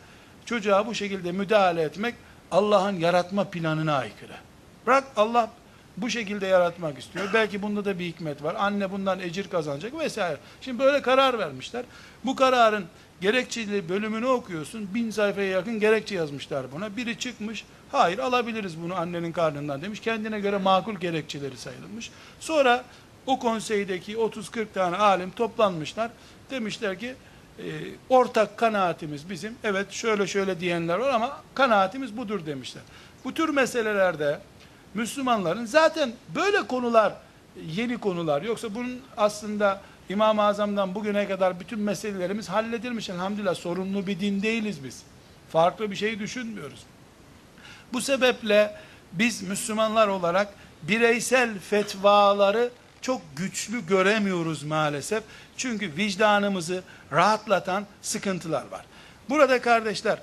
çocuğa bu şekilde müdahale etmek Allah'ın yaratma planına aykırı. Bırak Allah bu şekilde yaratmak istiyor. Belki bunda da bir hikmet var. Anne bundan ecir kazanacak vesaire. Şimdi böyle karar vermişler. Bu kararın gerekçeli bölümünü okuyorsun. Bin sayfaya yakın gerekçe yazmışlar buna. Biri çıkmış. Hayır alabiliriz bunu annenin karnından demiş. Kendine göre makul gerekçeleri sayılmış. Sonra o konseydeki 30-40 tane alim toplanmışlar. Demişler ki e, ortak kanaatimiz bizim. Evet şöyle şöyle diyenler var ama kanaatimiz budur demişler. Bu tür meselelerde Müslümanların zaten böyle konular yeni konular. Yoksa bunun aslında İmam-ı Azam'dan bugüne kadar bütün meselelerimiz halledilmiş. Elhamdülillah sorunlu bir din değiliz biz. Farklı bir şey düşünmüyoruz. Bu sebeple biz Müslümanlar olarak bireysel fetvaları çok güçlü göremiyoruz maalesef. Çünkü vicdanımızı rahatlatan sıkıntılar var. Burada kardeşler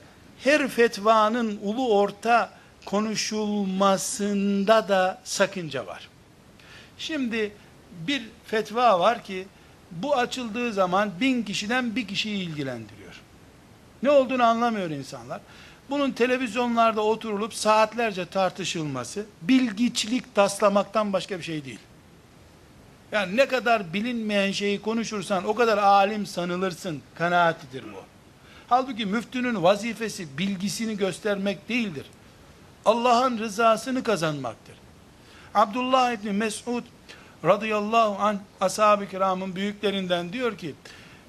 her fetvanın ulu orta konuşulmasında da sakınca var. Şimdi bir fetva var ki bu açıldığı zaman bin kişiden bir kişiyi ilgilendiriyor. Ne olduğunu anlamıyor insanlar. Bunun televizyonlarda oturulup saatlerce tartışılması bilgiçlik taslamaktan başka bir şey değil. Yani ne kadar bilinmeyen şeyi konuşursan o kadar alim sanılırsın kanaatidir bu. Halbuki müftünün vazifesi bilgisini göstermek değildir. Allah'ın rızasını kazanmaktır. Abdullah İbni Mesud radıyallahu an ashab-ı kiramın büyüklerinden diyor ki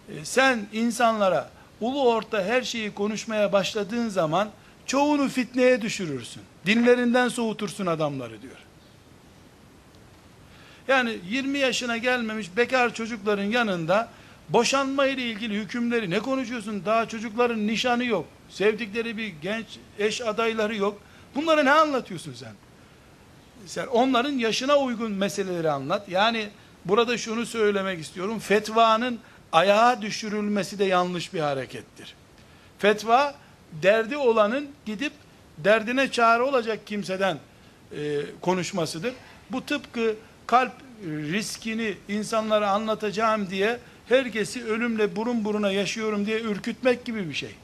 e, sen insanlara ulu orta her şeyi konuşmaya başladığın zaman çoğunu fitneye düşürürsün. Dinlerinden soğutursun adamları diyor. Yani 20 yaşına gelmemiş bekar çocukların yanında boşanma ile ilgili hükümleri ne konuşuyorsun? Daha çocukların nişanı yok. Sevdikleri bir genç eş adayları yok. Bunları ne anlatıyorsun sen? Sen onların yaşına uygun meseleleri anlat. Yani burada şunu söylemek istiyorum. Fetvanın ayağa düşürülmesi de yanlış bir harekettir. Fetva derdi olanın gidip derdine çare olacak kimseden e, konuşmasıdır. Bu tıpkı kalp riskini insanlara anlatacağım diye herkesi ölümle burun buruna yaşıyorum diye ürkütmek gibi bir şey.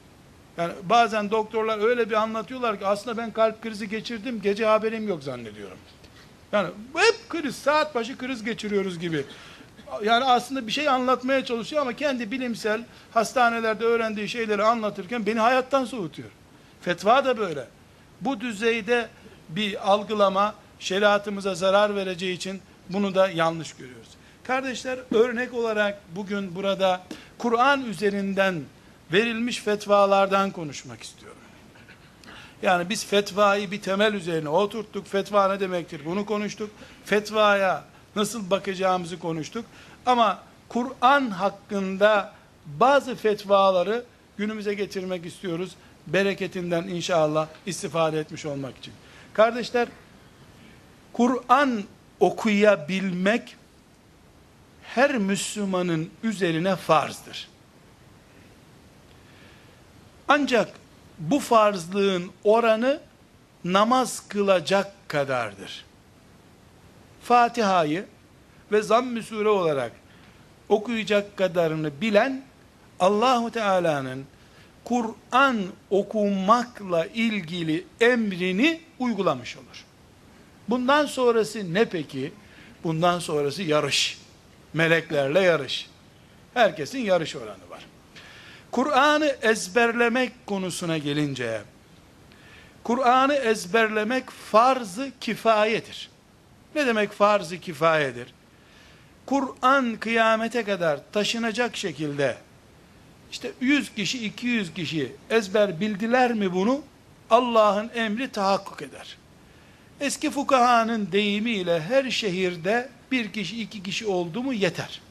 Yani bazen doktorlar öyle bir anlatıyorlar ki aslında ben kalp krizi geçirdim gece haberim yok zannediyorum. Yani hep kriz saat başı kriz geçiriyoruz gibi. Yani aslında bir şey anlatmaya çalışıyor ama kendi bilimsel hastanelerde öğrendiği şeyleri anlatırken beni hayattan soğutuyor. Fetva da böyle. Bu düzeyde bir algılama şeriatımıza zarar vereceği için bunu da yanlış görüyoruz. Kardeşler örnek olarak bugün burada Kur'an üzerinden verilmiş fetvalardan konuşmak istiyorum. Yani biz fetvayı bir temel üzerine oturttuk. Fetva ne demektir? Bunu konuştuk. Fetvaya nasıl bakacağımızı konuştuk. Ama Kur'an hakkında bazı fetvaları günümüze getirmek istiyoruz. Bereketinden inşallah istifade etmiş olmak için. Kardeşler, Kur'an okuyabilmek her Müslümanın üzerine farzdır. Ancak bu farzlığın oranı namaz kılacak kadardır. Fatiha'yı ve zamm-ı sure olarak okuyacak kadarını bilen Allahu Teala'nın Kur'an okumakla ilgili emrini uygulamış olur. Bundan sonrası ne peki? Bundan sonrası yarış. Meleklerle yarış. Herkesin yarış oranı var. Kur'an'ı ezberlemek konusuna gelince, Kur'an'ı ezberlemek farz-ı kifayedir. Ne demek farz-ı kifayedir? Kur'an kıyamete kadar taşınacak şekilde işte 100 kişi 200 kişi ezber bildiler mi bunu? Allah'ın emri tahakkuk eder. Eski fukahanın deyimiyle her şehirde bir kişi iki kişi oldu mu yeter.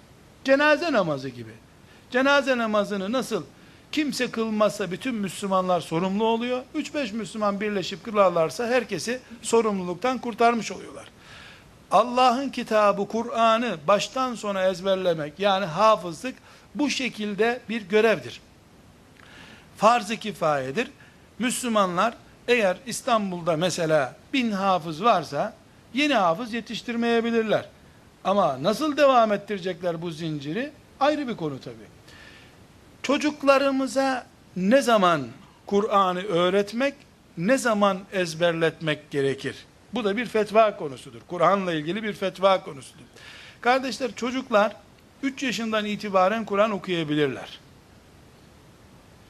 Cenaze namazı gibi. Cenaze namazını nasıl kimse kılmazsa bütün Müslümanlar sorumlu oluyor. 3-5 Müslüman birleşip kılarlarsa herkesi sorumluluktan kurtarmış oluyorlar. Allah'ın kitabı Kur'an'ı baştan sona ezberlemek yani hafızlık bu şekilde bir görevdir. Farz-ı kifayedir. Müslümanlar eğer İstanbul'da mesela bin hafız varsa yeni hafız yetiştirmeyebilirler. Ama nasıl devam ettirecekler bu zinciri ayrı bir konu tabi. Çocuklarımıza ne zaman Kur'an'ı öğretmek, ne zaman ezberletmek gerekir? Bu da bir fetva konusudur. Kur'an'la ilgili bir fetva konusudur. Kardeşler çocuklar 3 yaşından itibaren Kur'an okuyabilirler.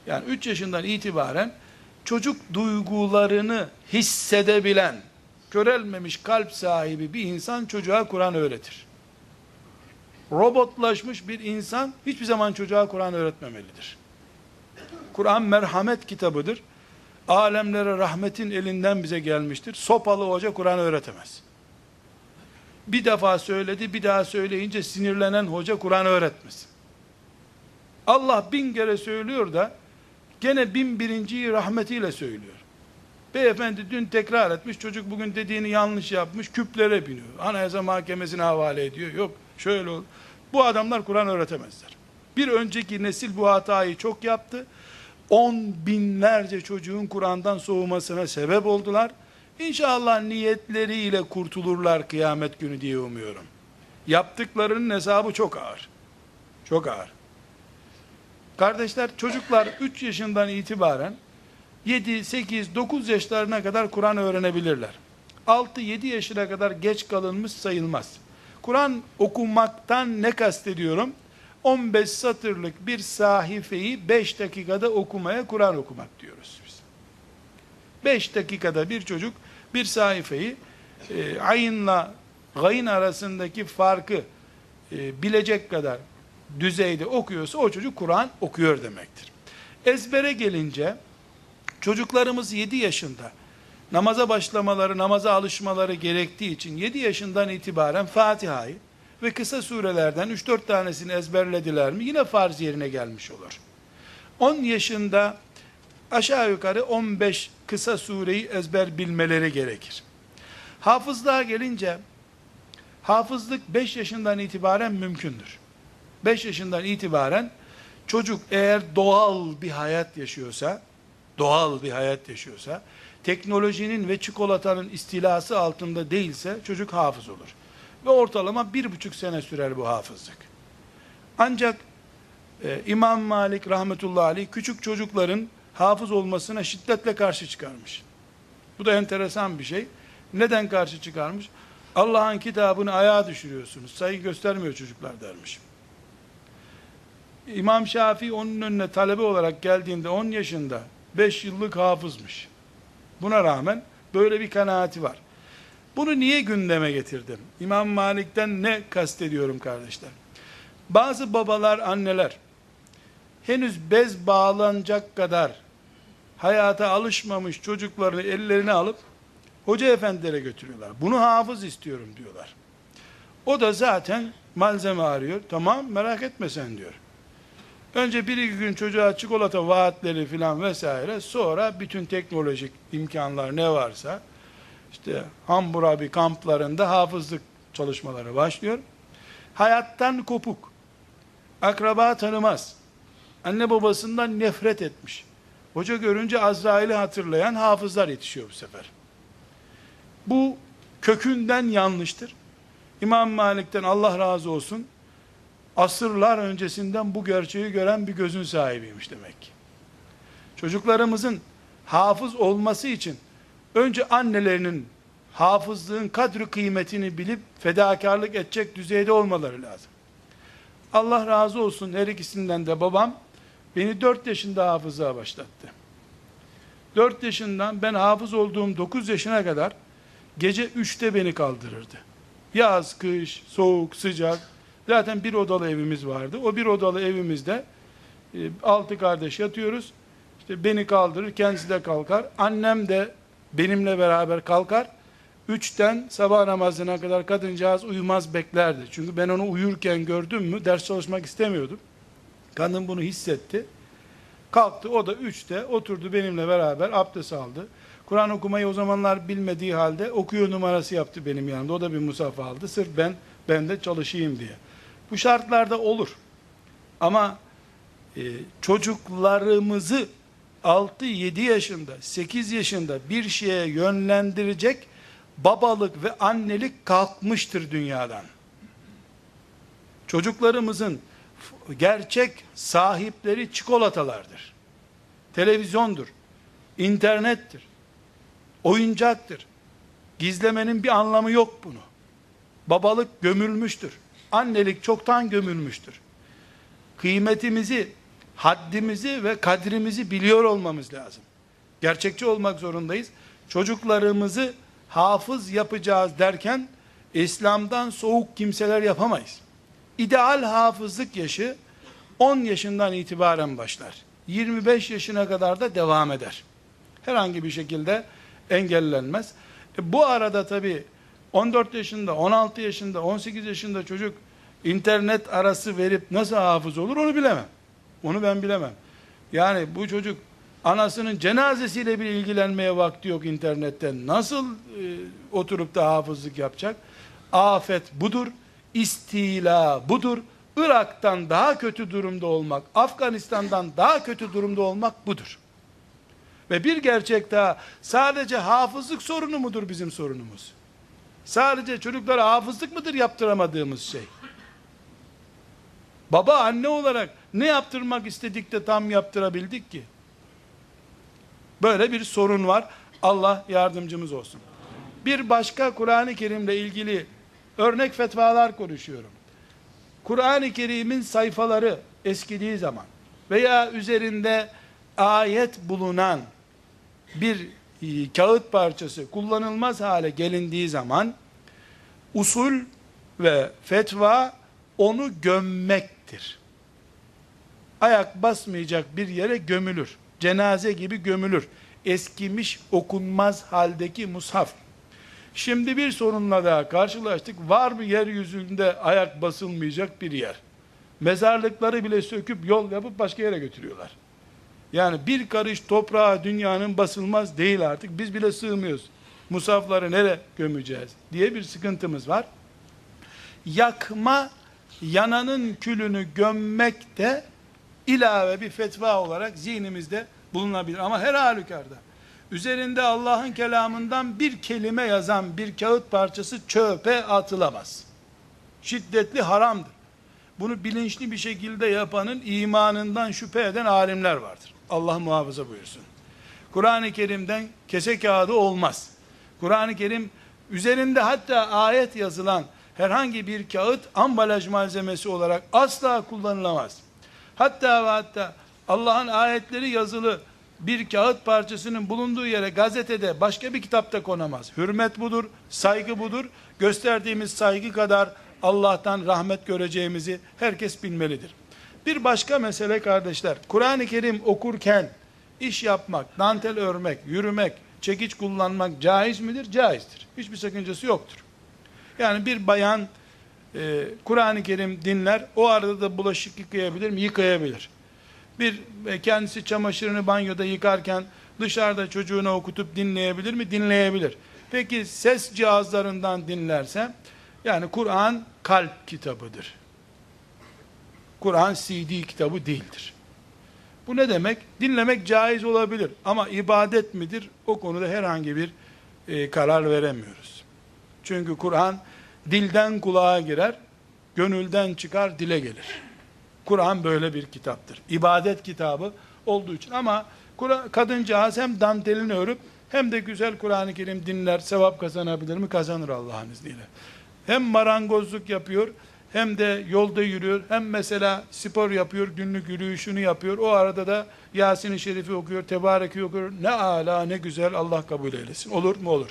Yani 3 yaşından itibaren çocuk duygularını hissedebilen, körelmemiş kalp sahibi bir insan çocuğa Kur'an öğretir. Robotlaşmış bir insan hiçbir zaman çocuğa Kur'an öğretmemelidir. Kur'an merhamet kitabıdır. Alemlere rahmetin elinden bize gelmiştir. Sopalı hoca Kur'an öğretemez. Bir defa söyledi, bir daha söyleyince sinirlenen hoca Kur'an öğretmez. Allah bin kere söylüyor da gene bin birinciyi rahmetiyle söylüyor. Beyefendi dün tekrar etmiş, çocuk bugün dediğini yanlış yapmış, küplere biniyor. Anayasa mahkemesine havale ediyor. Yok şöyle ol. Bu adamlar Kur'an öğretemezler. Bir önceki nesil bu hatayı çok yaptı. On binlerce çocuğun Kur'an'dan soğumasına sebep oldular. İnşallah niyetleriyle kurtulurlar kıyamet günü diye umuyorum. Yaptıklarının hesabı çok ağır. Çok ağır. Kardeşler çocuklar 3 yaşından itibaren 7, 8, 9 yaşlarına kadar Kur'an öğrenebilirler. 6, 7 yaşına kadar geç kalınmış sayılmaz. Kur'an okumaktan ne kastediyorum? 15 satırlık bir sahifeyi 5 dakikada okumaya Kur'an okumak diyoruz biz. 5 dakikada bir çocuk bir sayfayı e, ayınla gayın arasındaki farkı e, bilecek kadar düzeyde okuyorsa o çocuk Kur'an okuyor demektir. Ezbere gelince çocuklarımız 7 yaşında namaza başlamaları, namaza alışmaları gerektiği için 7 yaşından itibaren Fatiha'yı ve kısa surelerden 3-4 tanesini ezberlediler mi yine farz yerine gelmiş olur. 10 yaşında aşağı yukarı 15 kısa sureyi ezber bilmeleri gerekir. Hafızlığa gelince hafızlık 5 yaşından itibaren mümkündür. 5 yaşından itibaren çocuk eğer doğal bir hayat yaşıyorsa, doğal bir hayat yaşıyorsa, teknolojinin ve çikolatanın istilası altında değilse çocuk hafız olur. Ve ortalama bir buçuk sene sürer bu hafızlık. Ancak e, İmam Malik rahmetullahi aleyh küçük çocukların hafız olmasına şiddetle karşı çıkarmış. Bu da enteresan bir şey. Neden karşı çıkarmış? Allah'ın kitabını ayağa düşürüyorsunuz. Saygı göstermiyor çocuklar dermiş. İmam Şafii onun önüne talebe olarak geldiğinde 10 yaşında 5 yıllık hafızmış. Buna rağmen böyle bir kanaati var. Bunu niye gündeme getirdim? İmam Malik'ten ne kastediyorum kardeşler? Bazı babalar, anneler henüz bez bağlanacak kadar hayata alışmamış çocuklarını ellerine alıp hoca efendilere götürüyorlar. Bunu hafız istiyorum diyorlar. O da zaten malzeme arıyor. Tamam merak etme sen diyor. Önce bir iki gün çocuğa çikolata vaatleri filan vesaire sonra bütün teknolojik imkanlar ne varsa işte Hammurabi kamplarında hafızlık çalışmaları başlıyor. Hayattan kopuk. Akraba tanımaz. Anne babasından nefret etmiş Hoca görünce Azrail'i hatırlayan hafızlar yetişiyor bu sefer. Bu kökünden yanlıştır. İmam Malik'ten Allah razı olsun asırlar öncesinden bu gerçeği gören bir gözün sahibiymiş demek ki. Çocuklarımızın hafız olması için önce annelerinin hafızlığın kadri kıymetini bilip fedakarlık edecek düzeyde olmaları lazım. Allah razı olsun her ikisinden de babam beni 4 yaşında hafızlığa başlattı. 4 yaşından ben hafız olduğum 9 yaşına kadar gece 3'te beni kaldırırdı. Yaz, kış, soğuk, sıcak. Zaten bir odalı evimiz vardı. O bir odalı evimizde e, altı kardeş yatıyoruz. İşte beni kaldırır, kendisi de kalkar. Annem de benimle beraber kalkar. Üçten sabah namazına kadar kadıncağız uyumaz beklerdi. Çünkü ben onu uyurken gördüm mü ders çalışmak istemiyordum. Kadın bunu hissetti. Kalktı o da üçte oturdu benimle beraber abdest aldı. Kur'an okumayı o zamanlar bilmediği halde okuyor numarası yaptı benim yanımda. O da bir musaf aldı. Sırf ben ben de çalışayım diye. Bu şartlarda olur. Ama e, çocuklarımızı 6-7 yaşında, 8 yaşında bir şeye yönlendirecek babalık ve annelik kalkmıştır dünyadan. Çocuklarımızın gerçek sahipleri çikolatalardır. Televizyondur, internettir, oyuncaktır. Gizlemenin bir anlamı yok bunu. Babalık gömülmüştür. Annelik çoktan gömülmüştür. Kıymetimizi, haddimizi ve kadrimizi biliyor olmamız lazım. Gerçekçi olmak zorundayız. Çocuklarımızı hafız yapacağız derken İslam'dan soğuk kimseler yapamayız. İdeal hafızlık yaşı 10 yaşından itibaren başlar. 25 yaşına kadar da devam eder. Herhangi bir şekilde engellenmez. E bu arada tabi 14 yaşında, 16 yaşında, 18 yaşında çocuk internet arası verip nasıl hafız olur onu bilemem. Onu ben bilemem. Yani bu çocuk anasının cenazesiyle bir ilgilenmeye vakti yok internetten. Nasıl e, oturup da hafızlık yapacak? Afet budur. istila budur. Irak'tan daha kötü durumda olmak, Afganistan'dan daha kötü durumda olmak budur. Ve bir gerçek daha, sadece hafızlık sorunu mudur bizim sorunumuz? Sadece çocuklara hafızlık mıdır yaptıramadığımız şey? Baba anne olarak ne yaptırmak istedik de tam yaptırabildik ki? Böyle bir sorun var. Allah yardımcımız olsun. Bir başka Kur'an-ı Kerim'le ilgili örnek fetvalar konuşuyorum. Kur'an-ı Kerim'in sayfaları eskidiği zaman veya üzerinde ayet bulunan bir e, kağıt parçası kullanılmaz hale gelindiği zaman usul ve fetva onu gömmektir. Ayak basmayacak bir yere gömülür. Cenaze gibi gömülür. Eskimiş okunmaz haldeki mushaf. Şimdi bir sorunla daha karşılaştık. Var mı yeryüzünde ayak basılmayacak bir yer? Mezarlıkları bile söküp yol yapıp başka yere götürüyorlar. Yani bir karış toprağa dünyanın basılmaz değil artık. Biz bile sığmıyoruz. Musafları nereye gömeceğiz diye bir sıkıntımız var. Yakma, yananın külünü gömmek de ilave bir fetva olarak zihnimizde bulunabilir. Ama her halükarda üzerinde Allah'ın kelamından bir kelime yazan bir kağıt parçası çöpe atılamaz. Şiddetli haramdır. Bunu bilinçli bir şekilde yapanın imanından şüphe eden alimler vardır. Allah muhafaza buyursun. Kur'an-ı Kerim'den kese kağıdı olmaz. Kur'an-ı Kerim üzerinde hatta ayet yazılan herhangi bir kağıt ambalaj malzemesi olarak asla kullanılamaz. Hatta ve hatta Allah'ın ayetleri yazılı bir kağıt parçasının bulunduğu yere gazetede başka bir kitapta konamaz. Hürmet budur, saygı budur. Gösterdiğimiz saygı kadar Allah'tan rahmet göreceğimizi herkes bilmelidir. Bir başka mesele kardeşler, Kur'an-ı Kerim okurken iş yapmak, dantel örmek, yürümek, çekiç kullanmak caiz midir? Caizdir. Hiçbir sakıncası yoktur. Yani bir bayan e, Kur'an-ı Kerim dinler, o arada da bulaşık yıkayabilir mi? Yıkayabilir. Bir e, kendisi çamaşırını banyoda yıkarken dışarıda çocuğuna okutup dinleyebilir mi? Dinleyebilir. Peki ses cihazlarından dinlerse, yani Kur'an kalp kitabıdır. Kur'an CD kitabı değildir. Bu ne demek? Dinlemek caiz olabilir ama ibadet midir? O konuda herhangi bir e, karar veremiyoruz. Çünkü Kur'an dilden kulağa girer, gönülden çıkar, dile gelir. Kur'an böyle bir kitaptır. İbadet kitabı olduğu için ama kadıncağız hem dantelini örüp hem de güzel Kur'an-ı Kerim dinler, sevap kazanabilir mi? Kazanır Allah'ın izniyle. Hem marangozluk yapıyor, hem de yolda yürüyor, hem mesela spor yapıyor, günlük yürüyüşünü yapıyor. O arada da Yasin-i Şerif'i okuyor, Tebareki okuyor. Ne ala, ne güzel Allah kabul eylesin. Olur mu? Olur.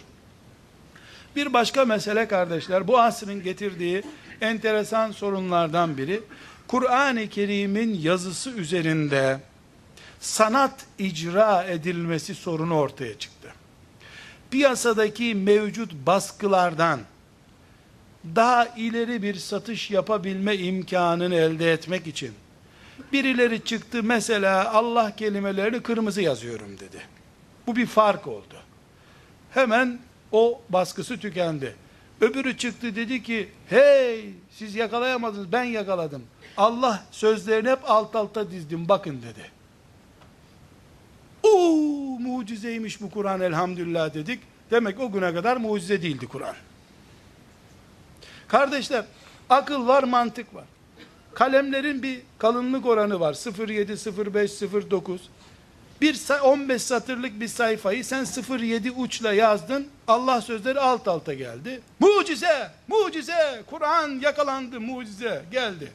Bir başka mesele kardeşler, bu asrın getirdiği enteresan sorunlardan biri, Kur'an-ı Kerim'in yazısı üzerinde sanat icra edilmesi sorunu ortaya çıktı. Piyasadaki mevcut baskılardan daha ileri bir satış yapabilme imkanını elde etmek için birileri çıktı mesela Allah kelimelerini kırmızı yazıyorum dedi. Bu bir fark oldu. Hemen o baskısı tükendi. Öbürü çıktı dedi ki hey siz yakalayamadınız ben yakaladım. Allah sözlerini hep alt alta dizdim bakın dedi. Uuu mucizeymiş bu Kur'an elhamdülillah dedik. Demek o güne kadar mucize değildi Kur'an. Kardeşler akıl var mantık var. Kalemlerin bir kalınlık oranı var. 0.7, 0.5, 0.9. Bir 15 satırlık bir sayfayı sen 0.7 uçla yazdın. Allah sözleri alt alta geldi. Mucize, mucize, Kur'an yakalandı, mucize geldi.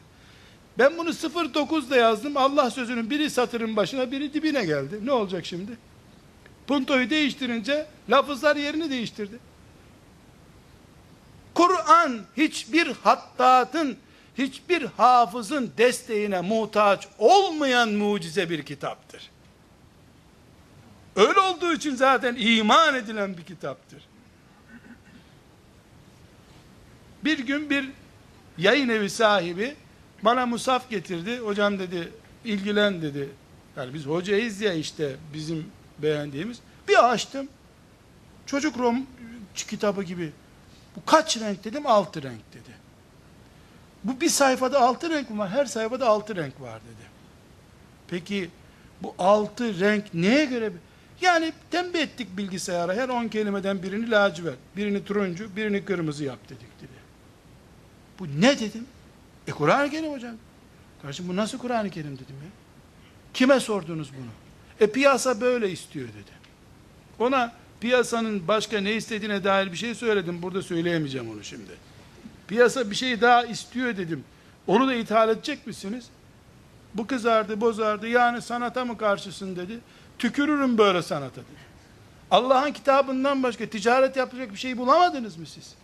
Ben bunu 0.9'da yazdım. Allah sözünün biri satırın başına, biri dibine geldi. Ne olacak şimdi? Puntoyu değiştirince lafızlar yerini değiştirdi. Kur'an hiçbir hattatın, hiçbir hafızın desteğine muhtaç olmayan mucize bir kitaptır. Öyle olduğu için zaten iman edilen bir kitaptır. Bir gün bir yayın evi sahibi bana musaf getirdi. Hocam dedi ilgilen dedi. Yani biz hocayız ya işte bizim beğendiğimiz. Bir açtım. Çocuk rom kitabı gibi. Bu kaç renk dedim? Altı renk dedi. Bu bir sayfada altı renk mi var? Her sayfada altı renk var dedi. Peki bu altı renk neye göre? Yani tembih ettik bilgisayara. Her on kelimeden birini lacivert, birini turuncu, birini kırmızı yap dedik dedi. Bu ne dedim? E Kur'an-ı Kerim hocam. Kardeşim bu nasıl Kur'an-ı Kerim dedim ya. Kime sordunuz bunu? E piyasa böyle istiyor dedi. Ona piyasanın başka ne istediğine dair bir şey söyledim. Burada söyleyemeyeceğim onu şimdi. Piyasa bir şey daha istiyor dedim. Onu da ithal edecek misiniz? Bu kızardı, bozardı. Yani sanata mı karşısın dedi. Tükürürüm böyle sanata dedi. Allah'ın kitabından başka ticaret yapacak bir şey bulamadınız mı siz?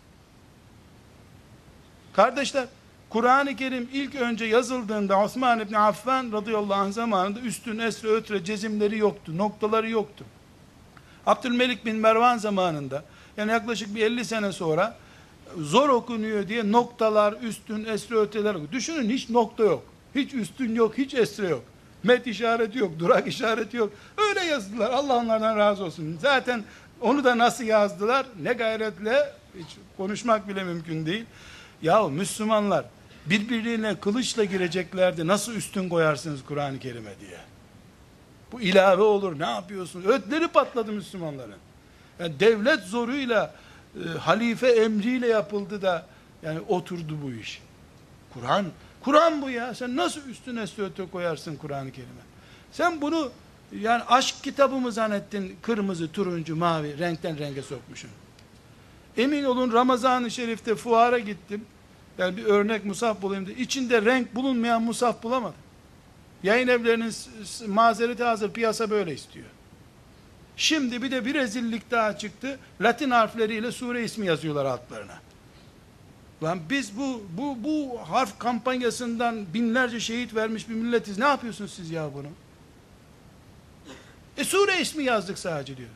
Kardeşler, Kur'an-ı Kerim ilk önce yazıldığında Osman İbni Affan radıyallahu anh zamanında üstün, esre, ötre, cezimleri yoktu, noktaları yoktu. Abdülmelik bin Mervan zamanında, yani yaklaşık bir 50 sene sonra, zor okunuyor diye noktalar, üstün, esre, öteler Düşünün hiç nokta yok. Hiç üstün yok, hiç esre yok. Met işareti yok, durak işareti yok. Öyle yazdılar. Allah onlardan razı olsun. Zaten onu da nasıl yazdılar? Ne gayretle hiç konuşmak bile mümkün değil. Ya Müslümanlar birbirine kılıçla gireceklerdi. Nasıl üstün koyarsınız Kur'an-ı Kerim'e diye. Bu ilave olur. Ne yapıyorsunuz? Ötleri patladı Müslümanların. Yani devlet zoruyla e, halife emriyle yapıldı da yani oturdu bu iş. Kur'an Kur'an bu ya. Sen nasıl üstüne söte koyarsın Kur'an-ı Kerim'e? Sen bunu yani aşk kitabı mı zannettin? Kırmızı, turuncu, mavi renkten renge sokmuşsun. Emin olun Ramazan-ı Şerif'te fuara gittim. Yani bir örnek musaf bulayım diye. İçinde renk bulunmayan musaf bulamadım. Yayın evlerinin mazereti hazır. Piyasa böyle istiyor. Şimdi bir de bir rezillik daha çıktı. Latin harfleriyle sure ismi yazıyorlar altlarına. Lan biz bu bu bu harf kampanyasından binlerce şehit vermiş bir milletiz. Ne yapıyorsunuz siz ya bunu? E sure ismi yazdık sadece diyor.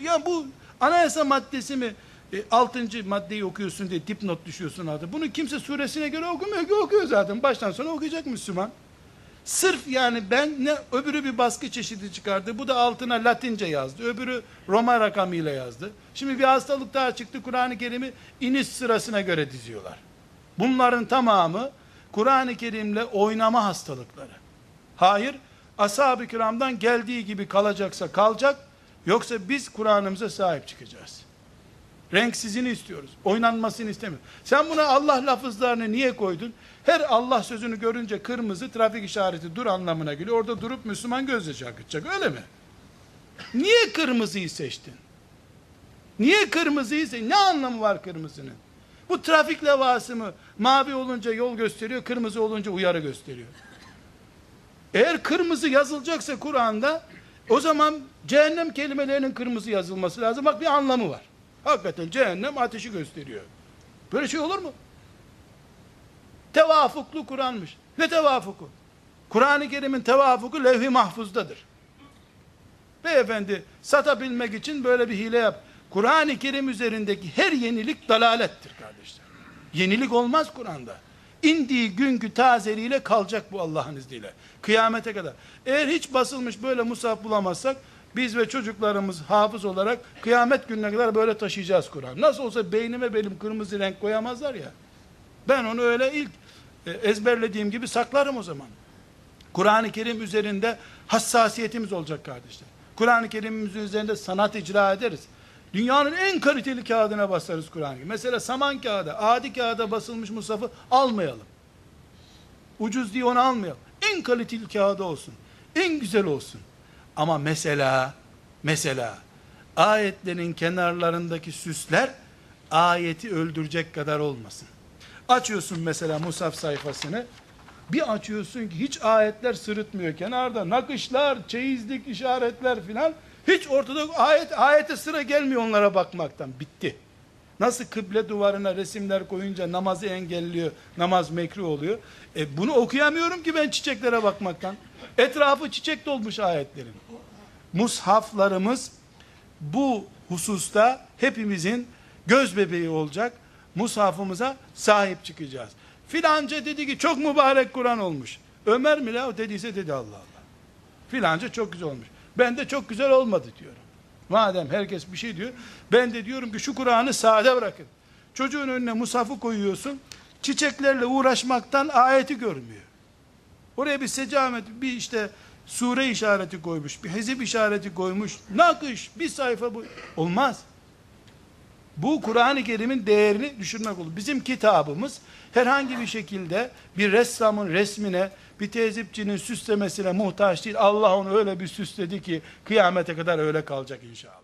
Ya bu anayasa maddesi mi? E, 6. maddeyi okuyorsun diye dipnot düşüyorsun adı. Bunu kimse suresine göre okumuyor ki okuyor zaten. Baştan sona okuyacak Müslüman. Sırf yani ben ne öbürü bir baskı çeşidi çıkardı. Bu da altına Latince yazdı. Öbürü Roma rakamıyla yazdı. Şimdi bir hastalık daha çıktı. Kur'an-ı Kerim'i iniş sırasına göre diziyorlar. Bunların tamamı Kur'an-ı Kerim'le oynama hastalıkları. Hayır, ashab-ı kiramdan geldiği gibi kalacaksa kalacak, yoksa biz Kur'an'ımıza sahip çıkacağız. Renksizini istiyoruz. Oynanmasını istemiyoruz. Sen buna Allah lafızlarını niye koydun? Her Allah sözünü görünce kırmızı trafik işareti dur anlamına geliyor. Orada durup Müslüman gözyaşı akıtacak öyle mi? Niye kırmızıyı seçtin? Niye kırmızıyı seçtin? Ne anlamı var kırmızının? Bu trafik levhası mı? Mavi olunca yol gösteriyor, kırmızı olunca uyarı gösteriyor. Eğer kırmızı yazılacaksa Kur'an'da o zaman cehennem kelimelerinin kırmızı yazılması lazım. Bak bir anlamı var. Hakikaten cehennem ateşi gösteriyor. Böyle şey olur mu? Tevafuklu Kur'an'mış. Ne tevafuku? Kur'an-ı Kerim'in tevafuku levh-i mahfuzdadır. Beyefendi satabilmek için böyle bir hile yap. Kur'an-ı Kerim üzerindeki her yenilik dalalettir kardeşler. Yenilik olmaz Kur'an'da. İndiği günkü tazeliğiyle kalacak bu Allah'ın izniyle. Kıyamete kadar. Eğer hiç basılmış böyle musaf bulamazsak biz ve çocuklarımız hafız olarak kıyamet gününe kadar böyle taşıyacağız Kur'an. Nasıl olsa beynime benim kırmızı renk koyamazlar ya. Ben onu öyle ilk ezberlediğim gibi saklarım o zaman. Kur'an-ı Kerim üzerinde hassasiyetimiz olacak kardeşler. Kur'an-ı Kerim'imizin üzerinde sanat icra ederiz. Dünyanın en kaliteli kağıdına basarız Kur'an-ı Kerim. Mesela saman kağıda, adi kağıda basılmış musafı almayalım. Ucuz diye onu almayalım. En kaliteli kağıda olsun. En güzel olsun. Ama mesela, mesela ayetlerin kenarlarındaki süsler ayeti öldürecek kadar olmasın. Açıyorsun mesela Musaf sayfasını. Bir açıyorsun ki hiç ayetler sırıtmıyor kenarda. Nakışlar, çeyizlik işaretler filan. Hiç ortada ayet ayete sıra gelmiyor onlara bakmaktan. Bitti. Nasıl kıble duvarına resimler koyunca namazı engelliyor, namaz mekruh oluyor. E bunu okuyamıyorum ki ben çiçeklere bakmaktan. Etrafı çiçek dolmuş ayetlerin. Mushaflarımız bu hususta hepimizin göz bebeği olacak. Mushafımıza sahip çıkacağız. Filanca dedi ki çok mübarek Kur'an olmuş. Ömer mi la dediyse dedi Allah Allah. Filanca çok güzel olmuş. Ben de çok güzel olmadı diyorum. Madem herkes bir şey diyor, ben de diyorum ki şu Kur'an'ı sade bırakın. Çocuğun önüne musafı koyuyorsun, çiçeklerle uğraşmaktan ayeti görmüyor. Oraya bir secamet, bir işte sure işareti koymuş, bir hizip işareti koymuş, nakış, bir sayfa bu. Olmaz. Bu Kur'an-ı Kerim'in değerini düşürmek olur. Bizim kitabımız herhangi bir şekilde bir ressamın resmine, bir tezipçinin süslemesine muhtaç değil. Allah onu öyle bir süsledi ki kıyamete kadar öyle kalacak inşallah.